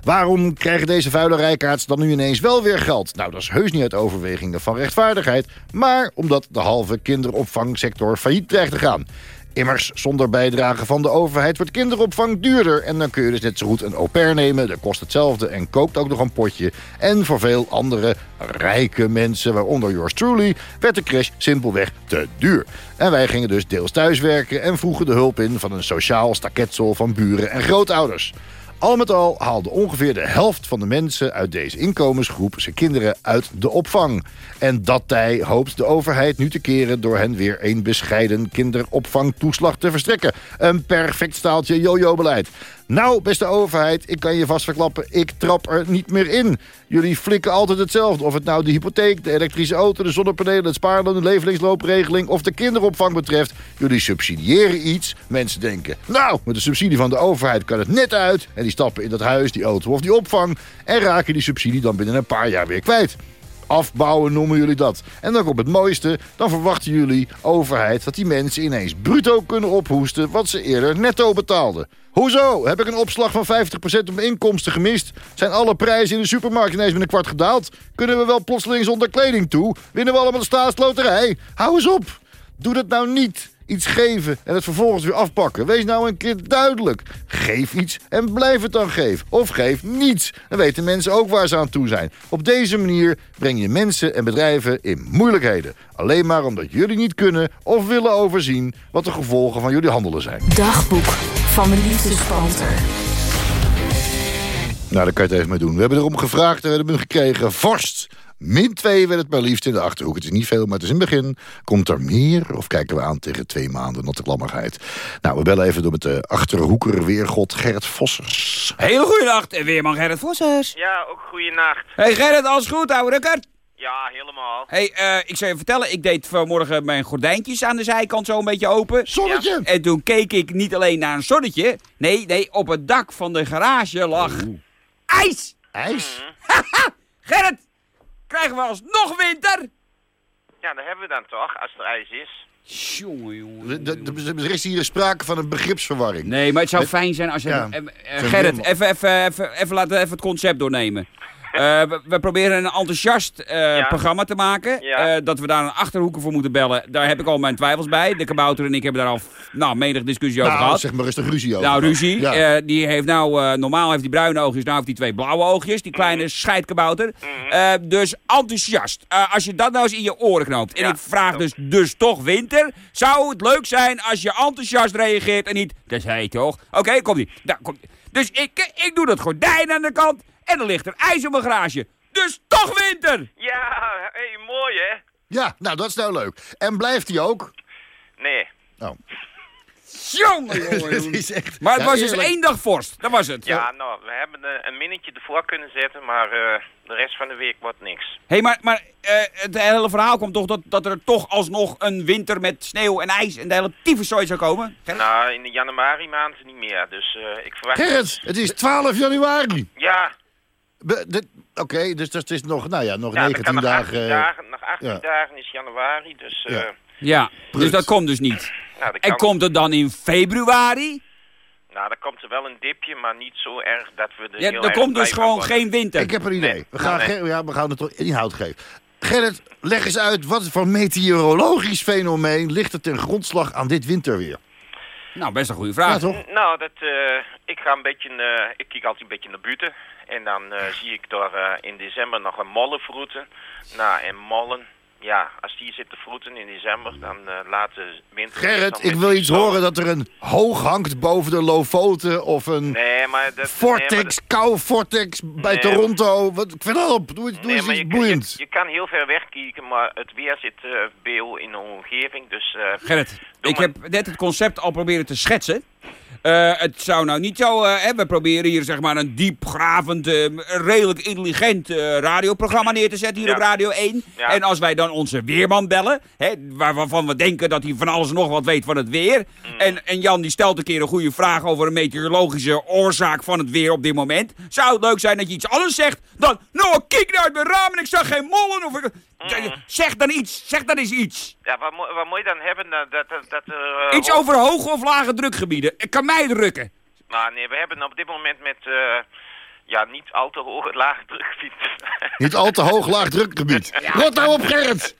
Waarom krijgen deze vuile rijkaards dan nu ineens wel weer geld? Nou, dat is heus niet uit overwegingen van rechtvaardigheid... maar omdat de halve kinderopvangsector failliet dreigt te gaan. Immers, zonder bijdrage van de overheid wordt kinderopvang duurder... en dan kun je dus net zo goed een au pair nemen, dat kost hetzelfde... en koopt ook nog een potje. En voor veel andere rijke mensen, waaronder yours truly... werd de crash simpelweg te duur. En wij gingen dus deels thuiswerken... en vroegen de hulp in van een sociaal staketsel van buren en grootouders. Al met al haalde ongeveer de helft van de mensen uit deze inkomensgroep zijn kinderen uit de opvang. En dat tij hoopt de overheid nu te keren door hen weer een bescheiden kinderopvangtoeslag te verstrekken. Een perfect staaltje jojo-beleid. Nou, beste overheid, ik kan je vast verklappen, ik trap er niet meer in. Jullie flikken altijd hetzelfde. Of het nou de hypotheek, de elektrische auto, de zonnepanelen, het spaarloon, de levensloopregeling of de kinderopvang betreft. Jullie subsidiëren iets. Mensen denken, nou, met de subsidie van de overheid kan het net uit. En die stappen in dat huis, die auto of die opvang. En raken die subsidie dan binnen een paar jaar weer kwijt. Afbouwen noemen jullie dat. En dan komt het mooiste, dan verwachten jullie, overheid... dat die mensen ineens bruto kunnen ophoesten wat ze eerder netto betaalden. Hoezo? Heb ik een opslag van 50% op mijn inkomsten gemist? Zijn alle prijzen in de supermarkt ineens met een kwart gedaald? Kunnen we wel plotseling zonder kleding toe? Winnen we allemaal de staatsloterij? Hou eens op! Doe dat nou niet! Iets geven en het vervolgens weer afpakken. Wees nou een keer duidelijk. Geef iets en blijf het dan geven. Of geef niets. Dan weten mensen ook waar ze aan toe zijn. Op deze manier breng je mensen en bedrijven in moeilijkheden. Alleen maar omdat jullie niet kunnen of willen overzien... wat de gevolgen van jullie handelen zijn. Dagboek van de liefdespanter. Nou, daar kan je het even mee doen. We hebben erom gevraagd en we hebben hem gekregen. Vorst. Min 2 werd het maar liefst in de Achterhoek. Het is niet veel, maar het is in het begin. Komt er meer of kijken we aan tegen twee maanden natte klammigheid? Nou, we bellen even door met de Achterhoeker weergod Gerrit Vossers. Hele goede nacht, weerman Gerrit Vossers. Ja, ook goeienacht. Hey Gerrit, alles goed, ouwe rukker? Ja, helemaal. Hey, eh, ik zou je vertellen, ik deed vanmorgen mijn gordijntjes aan de zijkant zo een beetje open. Zonnetje! En toen keek ik niet alleen naar een zonnetje. Nee, nee, op het dak van de garage lag ijs. IJs? Gerrit, krijgen we alsnog winter? Ja, dat hebben we dan toch, als er ijs is. Jongen, Er is hier sprake van een begripsverwarring. Nee, maar het zou fijn zijn als je... Ja. eh, Gerrit, even, even, even, even laten even het concept doornemen. Eh, we, we proberen een enthousiast eh, Ja. programma te maken. Ja. Eh, dat we daar een achterhoeken voor moeten bellen. Daar heb ik al mijn twijfels bij. De kabouter en ik hebben daar al nou, menig discussie over Nou, gehad. zeg maar rustig ruzie over. Nou, ruzie. Ja. Eh, die heeft nou, eh, normaal heeft hij bruine oogjes, nou heeft hij twee blauwe oogjes. Die kleine Mhm. scheidkabouter. Eh, dus enthousiast. Eh, als je dat nou eens in je oren knoopt. En Ja. ik vraag dus, dus toch winter. Zou het leuk zijn als je enthousiast reageert en niet, dat zei je toch? Oké, kom ie. Nou, kom Dus ik, ik doe dat gordijn aan de kant en dan ligt er ijs op mijn garage. Dus toch winter! Ja, hey, mooi hè? Ja, nou, dat is nou leuk. En blijft hij ook? Nee. Oh. Jongen, jongen, Het jongen. is echt... Maar het Ja, was dus eerlijk. één dag vorst. Dat was het. Ja, nou, we hebben eh, een minnetje ervoor kunnen zetten, maar eh, de rest van de week wordt niks. Hé, maar, maar eh, het hele verhaal komt toch dat, dat er toch alsnog een winter met sneeuw en ijs en de hele tyfuszooi zou komen? Gerrit? Nou, in de januari maand niet meer, dus eh, ik verwacht... Gerrit, het is 12 januari. Ja, Oké, dus dat is nog, nou ja, nog ja dat 19 kan nog 18 dagen. eh, dagen. Nog 18 ja. dagen is januari, dus... eh, Ja. Ja, dus dat komt dus niet. nou, En kan- komt het dan in februari? Nou, dan komt er wel een dipje, maar niet zo erg dat we er Ja, heel er komt dus gewoon worden. geen winter. Ik heb een idee. Nee. We gaan, Nee. ja, we gaan het toch inhoud geven. Gerrit, leg eens uit, wat voor meteorologisch fenomeen ligt er ten grondslag aan dit winterweer? Nou, best een goede vraag. Ja, toch? Nou, dat, eh, ik ga een beetje, eh, ik kijk altijd een beetje naar buiten. En dan eh, zie ik daar eh, in december nog een molle vroeten. Nou, en mollen, ja, als die zitten vroeten in december, dan eh laat de winter... Gerrit, ik wil iets horen dat er een hoog hangt boven de Lofoten of een Nee, maar dat... nee, maar vortex, dat- kou vortex bij Nee, Toronto. Wat, ik vind op, doe, doe Nee, eens iets je, boeiend. je, je kan heel ver wegkijken, maar het weer zit eh BO in de omgeving, dus... eh, Gerrit, ik maar. heb net het concept al proberen te schetsen. Eh, het zou nou niet zo... eh, hè, we proberen hier zeg maar een diepgravend, eh, redelijk intelligent radioprogramma neer te zetten hier Ja. op Radio 1. Ja. En als wij dan onze weerman bellen, hè, waar- waarvan we denken dat hij van alles en nog wat weet van het weer. Mm. En, en Jan die stelt een keer een goede vraag over een meteorologische oorzaak van het weer op dit moment. Zou het leuk zijn dat je iets anders zegt dan... Nou, kijk naar uit mijn raam en ik zag geen mollen of... Ik. Zeg dan iets, zeg dan eens iets. ja, wat, mo- wat moet je dan hebben? Dat, dat, dat, eh, Iets over hoge of lage drukgebieden. Ik kan mij drukken. Nou, nee, we hebben op dit moment met... eh, ja, niet al te hoog laag drukgebied. Niet al te hoog laag drukgebied. Rot nou op, Gerrit!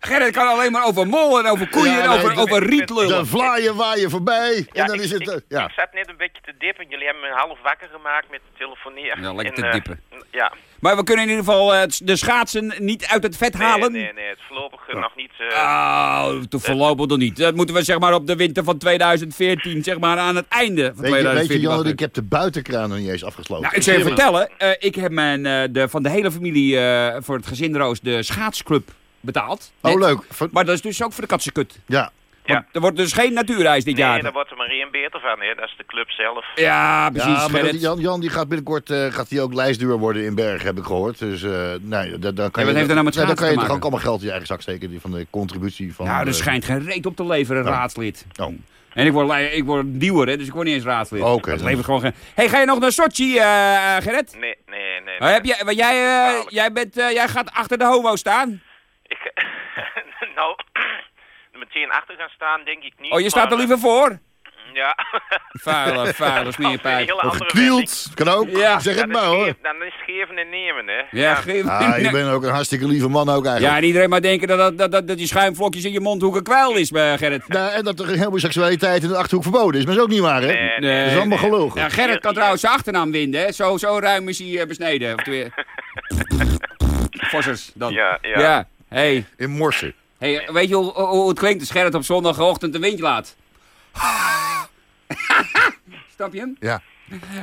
Gerrit kan alleen maar over mollen en over koeien Ja, en nee, over, over riet lullen. Dan vlaaien waaien voorbij. Ja, en dan ik, is het... ik, eh, ja. ik zat net een beetje te dippen. Jullie hebben me half wakker gemaakt met telefoneren. Ja, lekker En, te dippen. ja. Maar we kunnen in ieder geval eh, de schaatsen niet uit het vet Nee, halen. nee, nee, het voorlopig nog niet. eh, Oh, te voorlopig nog niet. Dat moeten we zeg maar op de winter van 2014, zeg maar aan het einde van Weet je, weet 2014. je Jan, ik heb de buitenkraan nog niet eens afgesloten. Nou, ik zou je vertellen, eh, ik heb mijn, eh, de, van de hele familie eh, voor het gezin Roos de schaatsclub betaald. Oh, Net. leuk. Maar dat is dus ook voor de katsenkut. Ja. Want er wordt dus geen natuurreis dit Nee, jaar. daar wordt er maar één beter van, hè. Dat is de club zelf. Ja, precies. Ja, maar Jan, Jan die gaat binnenkort eh, gaat die ook lijstduur worden in Bergen, heb ik gehoord. Dus eh nee, da- dan kan wat je, heeft er nou met nee, dan kan je toch ook allemaal geld in je eigen zak steken die van de contributie van. Nou, er eh, schijnt geen reet op te leveren, Oh. raadslid. Oh. En ik word, ik word duwer, hè, dus ik word niet eens raadslid. Oké, Dat levert gewoon geen... hey, ga je nog naar Sochi, eh Gerrit? Nee, nee, nee. Oh, heb jij, jij, eh, jij, bent, eh, jij gaat achter de homo staan. Ik, nou, er meteen achter gaan staan, denk ik niet. Oh, je staat er liever voor? Ja. Vuile, vuile andere geknield, kan ook. Ja. Zeg het maar hoor. Dan is geven en nemen, hè. Ja, geef Ah, je bent ook een hartstikke lieve man ook Ja, eigenlijk. en iedereen maar denken dat, dat, dat, die schuimvlokjes in je mondhoek een kwijl is, eh, Gerrit. Nou, en dat er homoseksualiteit in de Achterhoek verboden is. Maar dat is ook niet waar, hè? Nee, Nee, dat is allemaal nee. gelogen. Ja, Gerrit kan trouwens zijn achternaam winnen, hè. Zo, zo ruim is hij eh, besneden. Of twee... Vossers dan. Ja, ja. Ja, hey. In Morsen. Hey. Weet je hoe, hoe het klinkt als Gerrit op zondagochtend een windje laat? Snap je hem? Ja,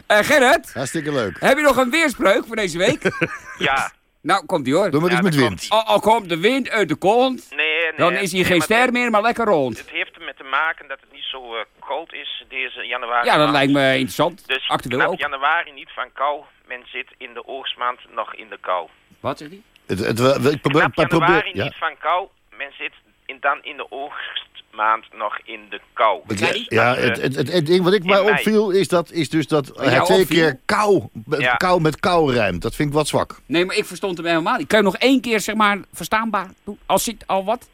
Eh, Gerrit, hartstikke leuk. heb je nog een weerspreuk voor deze week? Ja. nou, komt ie hoor. Doe maar Ja, eens met wind. Al, al komt de wind uit de kont, Nee, nee. dan is hier nee, geen ster het- meer, maar lekker rond. Het heeft ermee te maken dat het niet zo eh, koud is deze januari. Ja, dat maand. lijkt me interessant. Dus Actueel ook. januari niet van kou. Men zit in de oogstmaand nog in de kou. Wat zegt hij? Het, het, het- ik probeer, Knap ik probeer, januari ja. niet van kou. Men zit in, dan in de oogstmaand nog in de kou. Ja, Dat, eh, het, het, het, het ding wat ik mij opviel is, dat, is dus dat hij twee opviel? keer kou, met- Ja. kou met kou rijmt. Dat vind ik wat zwak. Nee, maar ik verstond hem helemaal niet. Kan je nog één keer, zeg maar, verstaanbaar doen? Al zit al wat?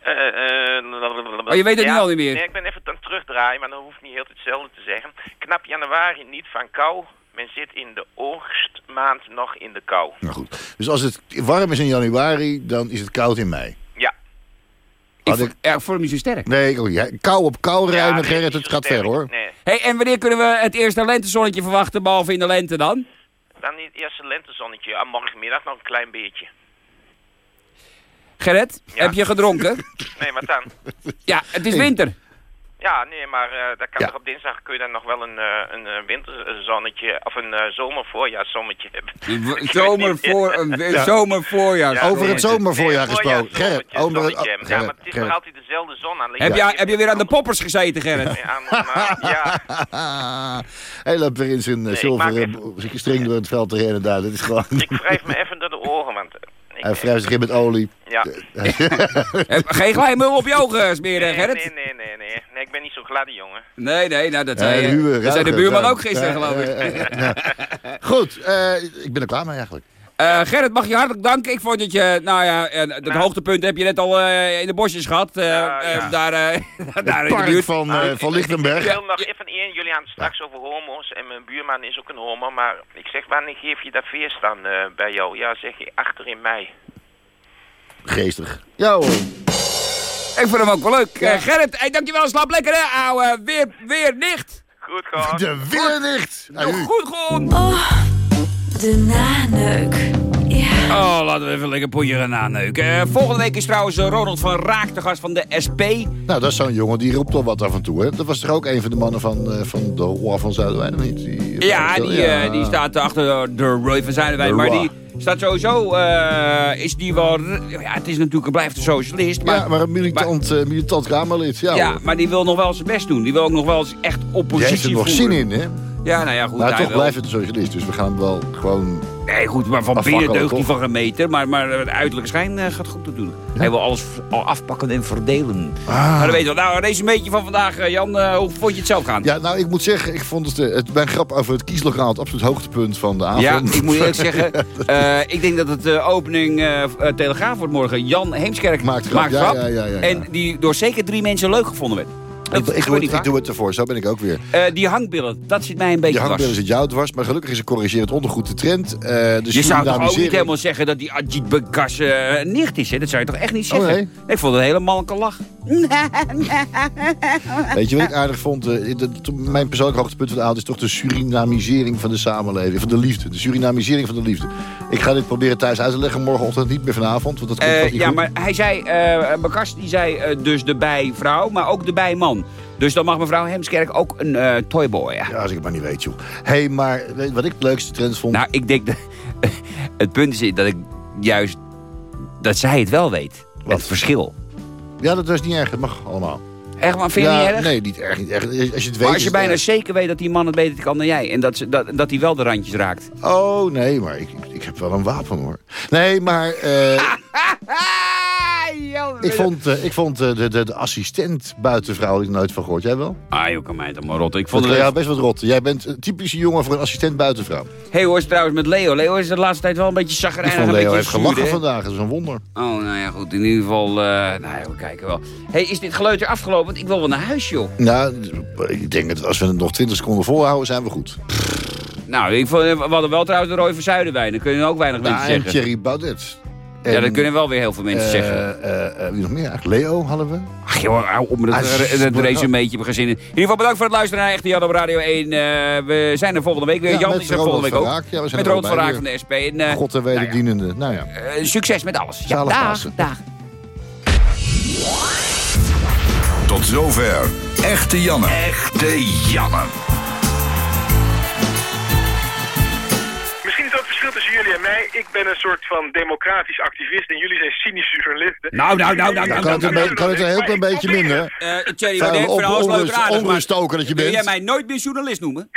Eh, eh, Oh, je weet het ja, nu al niet meer? Nee, ik ben even aan het terugdraaien, maar dan hoeft niet heel hetzelfde te zeggen. Knap januari niet van kou. Men zit in de oogstmaand nog in de kou. Nou goed. Dus als het warm is in januari, dan is het koud in mei. Ja. Ik, ik- ja, ik vond hem niet zo sterk. Nee. Ja, kou op kou rijmen, nee, Gerrit, het gaat sterk. ver hoor. Nee. Hey, en wanneer kunnen we het eerste lentezonnetje verwachten, behalve in de lente dan? Dan niet het eerste lentezonnetje. Ja, morgenmiddag nog een klein beetje. Gerrit, Ja. heb je gedronken? Nee, maar dan? ja, het is winter. Ja, nee, maar eh dat kan Ja. toch op dinsdag kun je dan nog wel een, eh, een eh, winterzonnetje of een uh, zomervoorjaarszonnetje hebben. Zomer voor een we- zomer voorjaar. Ja, Over het zomervoorjaar nee, gesproken. Gerrit, over het- zonnetje. oh, Ja, maar het is Gerrit. nog altijd dezelfde zon. Alleen Heb, jij, heb je weer aan de poppers gezeten, Gerrit? Ja, Hij loopt weer in zijn Nee, zilveren string door het veld te rennen daar. Dat is gewoon... ik wrijf me even door de ogen, want... Hij wrijft zich in met olie. Ja. Geen glijmul op je ogen smeren, Gerrit? nee, nee. Gladde, jongen. Nee, nee, nou dat Ja, zei, ruwe, dat zei de buurman ja. ook gisteren, Ja, geloof ik. ja, ja, ja. Goed, eh, ik ben er klaar mee eigenlijk. Eh, Gerrit, mag je hartelijk danken. Ik vond dat je, nou ja, eh, het Nou. hoogtepunt heb je net al eh, in de bosjes gehad. eh, Ja, eh, ja. Daar, eh, daar in de buurt. van, eh, van Lichtenberg. Ik wil nog even één. Jullie hadden het straks over homo's. En mijn buurman is ook een homo. Maar ik zeg, wanneer geef je dat feest dan eh, bij jou? Ja, zeg je, achter in mei. Geestig. Ja hoor. Ik vond hem ook wel leuk. Eh, Gerrit, hey, dankjewel. Slaap lekker, hè, ouwe. Weer, weer nicht. Goed gewoon. De weerlicht. Nou, Nog u- goed gewoon. De naneuk. Oh, laten we even lekker poeieren naneuken. Eh, volgende week is trouwens eh, Ronald van Raak, de gast van de SP. Nou, dat is zo'n jongen die roept al wat af en toe. Hè? Dat was toch ook een van de mannen van, eh, van de Roi van Zuiderwijn, niet? Die, Ja, die, eh, die staat achter de Roy van Zuiderwijn. De Maar Roy. die staat sowieso, eh, is die wel... Ja, het is natuurlijk, blijft een socialist. Maar, ja, maar een militant, eh, militant Kamerlid. Ja, ja, hoor. maar die wil nog wel zijn best doen. Die wil ook nog wel eens echt Die oppositie heeft er nog voeren. zin in, hè? Ja, nou ja, goed. Maar hij toch blijft het een socialist. Dus we gaan wel gewoon... Nee, goed, maar van binnen deugt hij van gemeten. Maar, maar de uiterlijke schijn eh, gaat goed natuurlijk. Hij wil alles afpakken en verdelen. Ah. Maar dan weet je wel. Nou, deze beetje van vandaag, eh, Jan, eh, hoe vond je het zelf gaan? Ja, nou, ik moet zeggen, ik vond het, het mijn grap over het kieslokaal het absoluut hoogtepunt van de avond. Ja, ik moet eerlijk zeggen, ik denk dat het de opening Telegraaf wordt morgen. Jan Heemskerk Maakt maakt grap, grap. ja, ja, ja, ja, ja. En die door zeker drie mensen leuk gevonden werd. Ik, ik, doe het, ik doe het ervoor, zo ben ik ook weer. Eh, die hangbillen, dat zit mij een beetje Je dwars. hangbillen zit jou dwars, maar gelukkig is een corrigerend ondergoed de trend. Eh, de Je zou toch ook niet helemaal zeggen dat die Ajit Begas eh, nicht is, hè? Dat zou je toch echt niet Oh, zeggen? nee? Ik vond het een hele mannelijke lach. Weet je wat ik aardig vond? Mijn persoonlijk hoogtepunt van de avond is toch de Surinamisering van de samenleving. Van de liefde. De Surinamisering van de liefde. Ik ga dit proberen thuis uit te leggen morgenochtend, niet meer vanavond. Want dat komt niet ja, goed. maar hij zei, Begas die zei dus de bijvrouw, maar ook de bijman. Dus dan mag mevrouw Heemskerk ook een eh, toyboy. Ja. Als ik het maar niet weet, joh. Hé, hey, maar wat ik de leukste trend vond? Nou, ik denk, dat, het punt is dat ik juist, dat zij het wel weet. Wat? Het verschil. Ja, dat is niet erg. Dat mag allemaal. Echt, maar vind je ja, niet erg? Nee, niet erg. Niet erg. Als je het weet... Maar als je het bijna erg. zeker weet dat die man het beter kan dan jij. En dat, ze, dat, dat hij wel de randjes raakt. Oh, nee, maar ik, ik, heb wel een wapen, hoor. Nee, maar... eh, ik vond, eh, ik vond eh, de, de, de assistent buitenvrouw die ik nooit van gehoord. Jij wel? Ah, joh, kan mij toch maar rot. Ik Vond vond het... ja, best wat rot. Jij bent een typische jongen voor een assistent buitenvrouw. hey, hoe is het trouwens met Leo? Leo is de laatste tijd wel een beetje Ik chagrijnig. vond een Leo beetje heeft gelachen vandaag. Dat is een wonder. Oh, nou ja, goed. In ieder geval, eh, nou ja, we kijken wel. hey, is dit geleuter afgelopen? Want ik wil wel naar huis, joh. Nou, ik denk dat als we het nog 20 seconden volhouden, zijn we goed. Nou, ik vond, we hadden wel trouwens de Roy van Zuiderwijn. Dan kunnen ook weinig Nou, mensen en zeggen. Thierry Baudet. Ja, dat kunnen wel weer heel veel mensen eh, zeggen. eh, eh, wie nog meer eigenlijk? Leo hadden we. Ach joh, hou op met Ah, het, resumeetje. We gaan zin in. In ieder geval bedankt voor het luisteren naar Echte Jan op Radio 1. Eh, we zijn er volgende week weer. Ja, Jan met is er volgende week ook. van Raak. Ja, we zijn met Rood van Raak van de SP. En, eh, God de wederdienende. Nou ja. eh, succes met alles. Ja, dag, dag. Tot zover. Echte Janne. Echte Janne. Verschil tussen jullie en mij. Ik ben een soort van democratisch activist en jullie zijn cynische journalisten. Nou, nou, nou, nou, nou, Kan het kan het een heel klein beetje minder? Eh Thierry, wat denk je van op- alles leuk onrust- en aardig, maar onruststoker dat je Wil bent. jij mij nooit meer journalist noemen?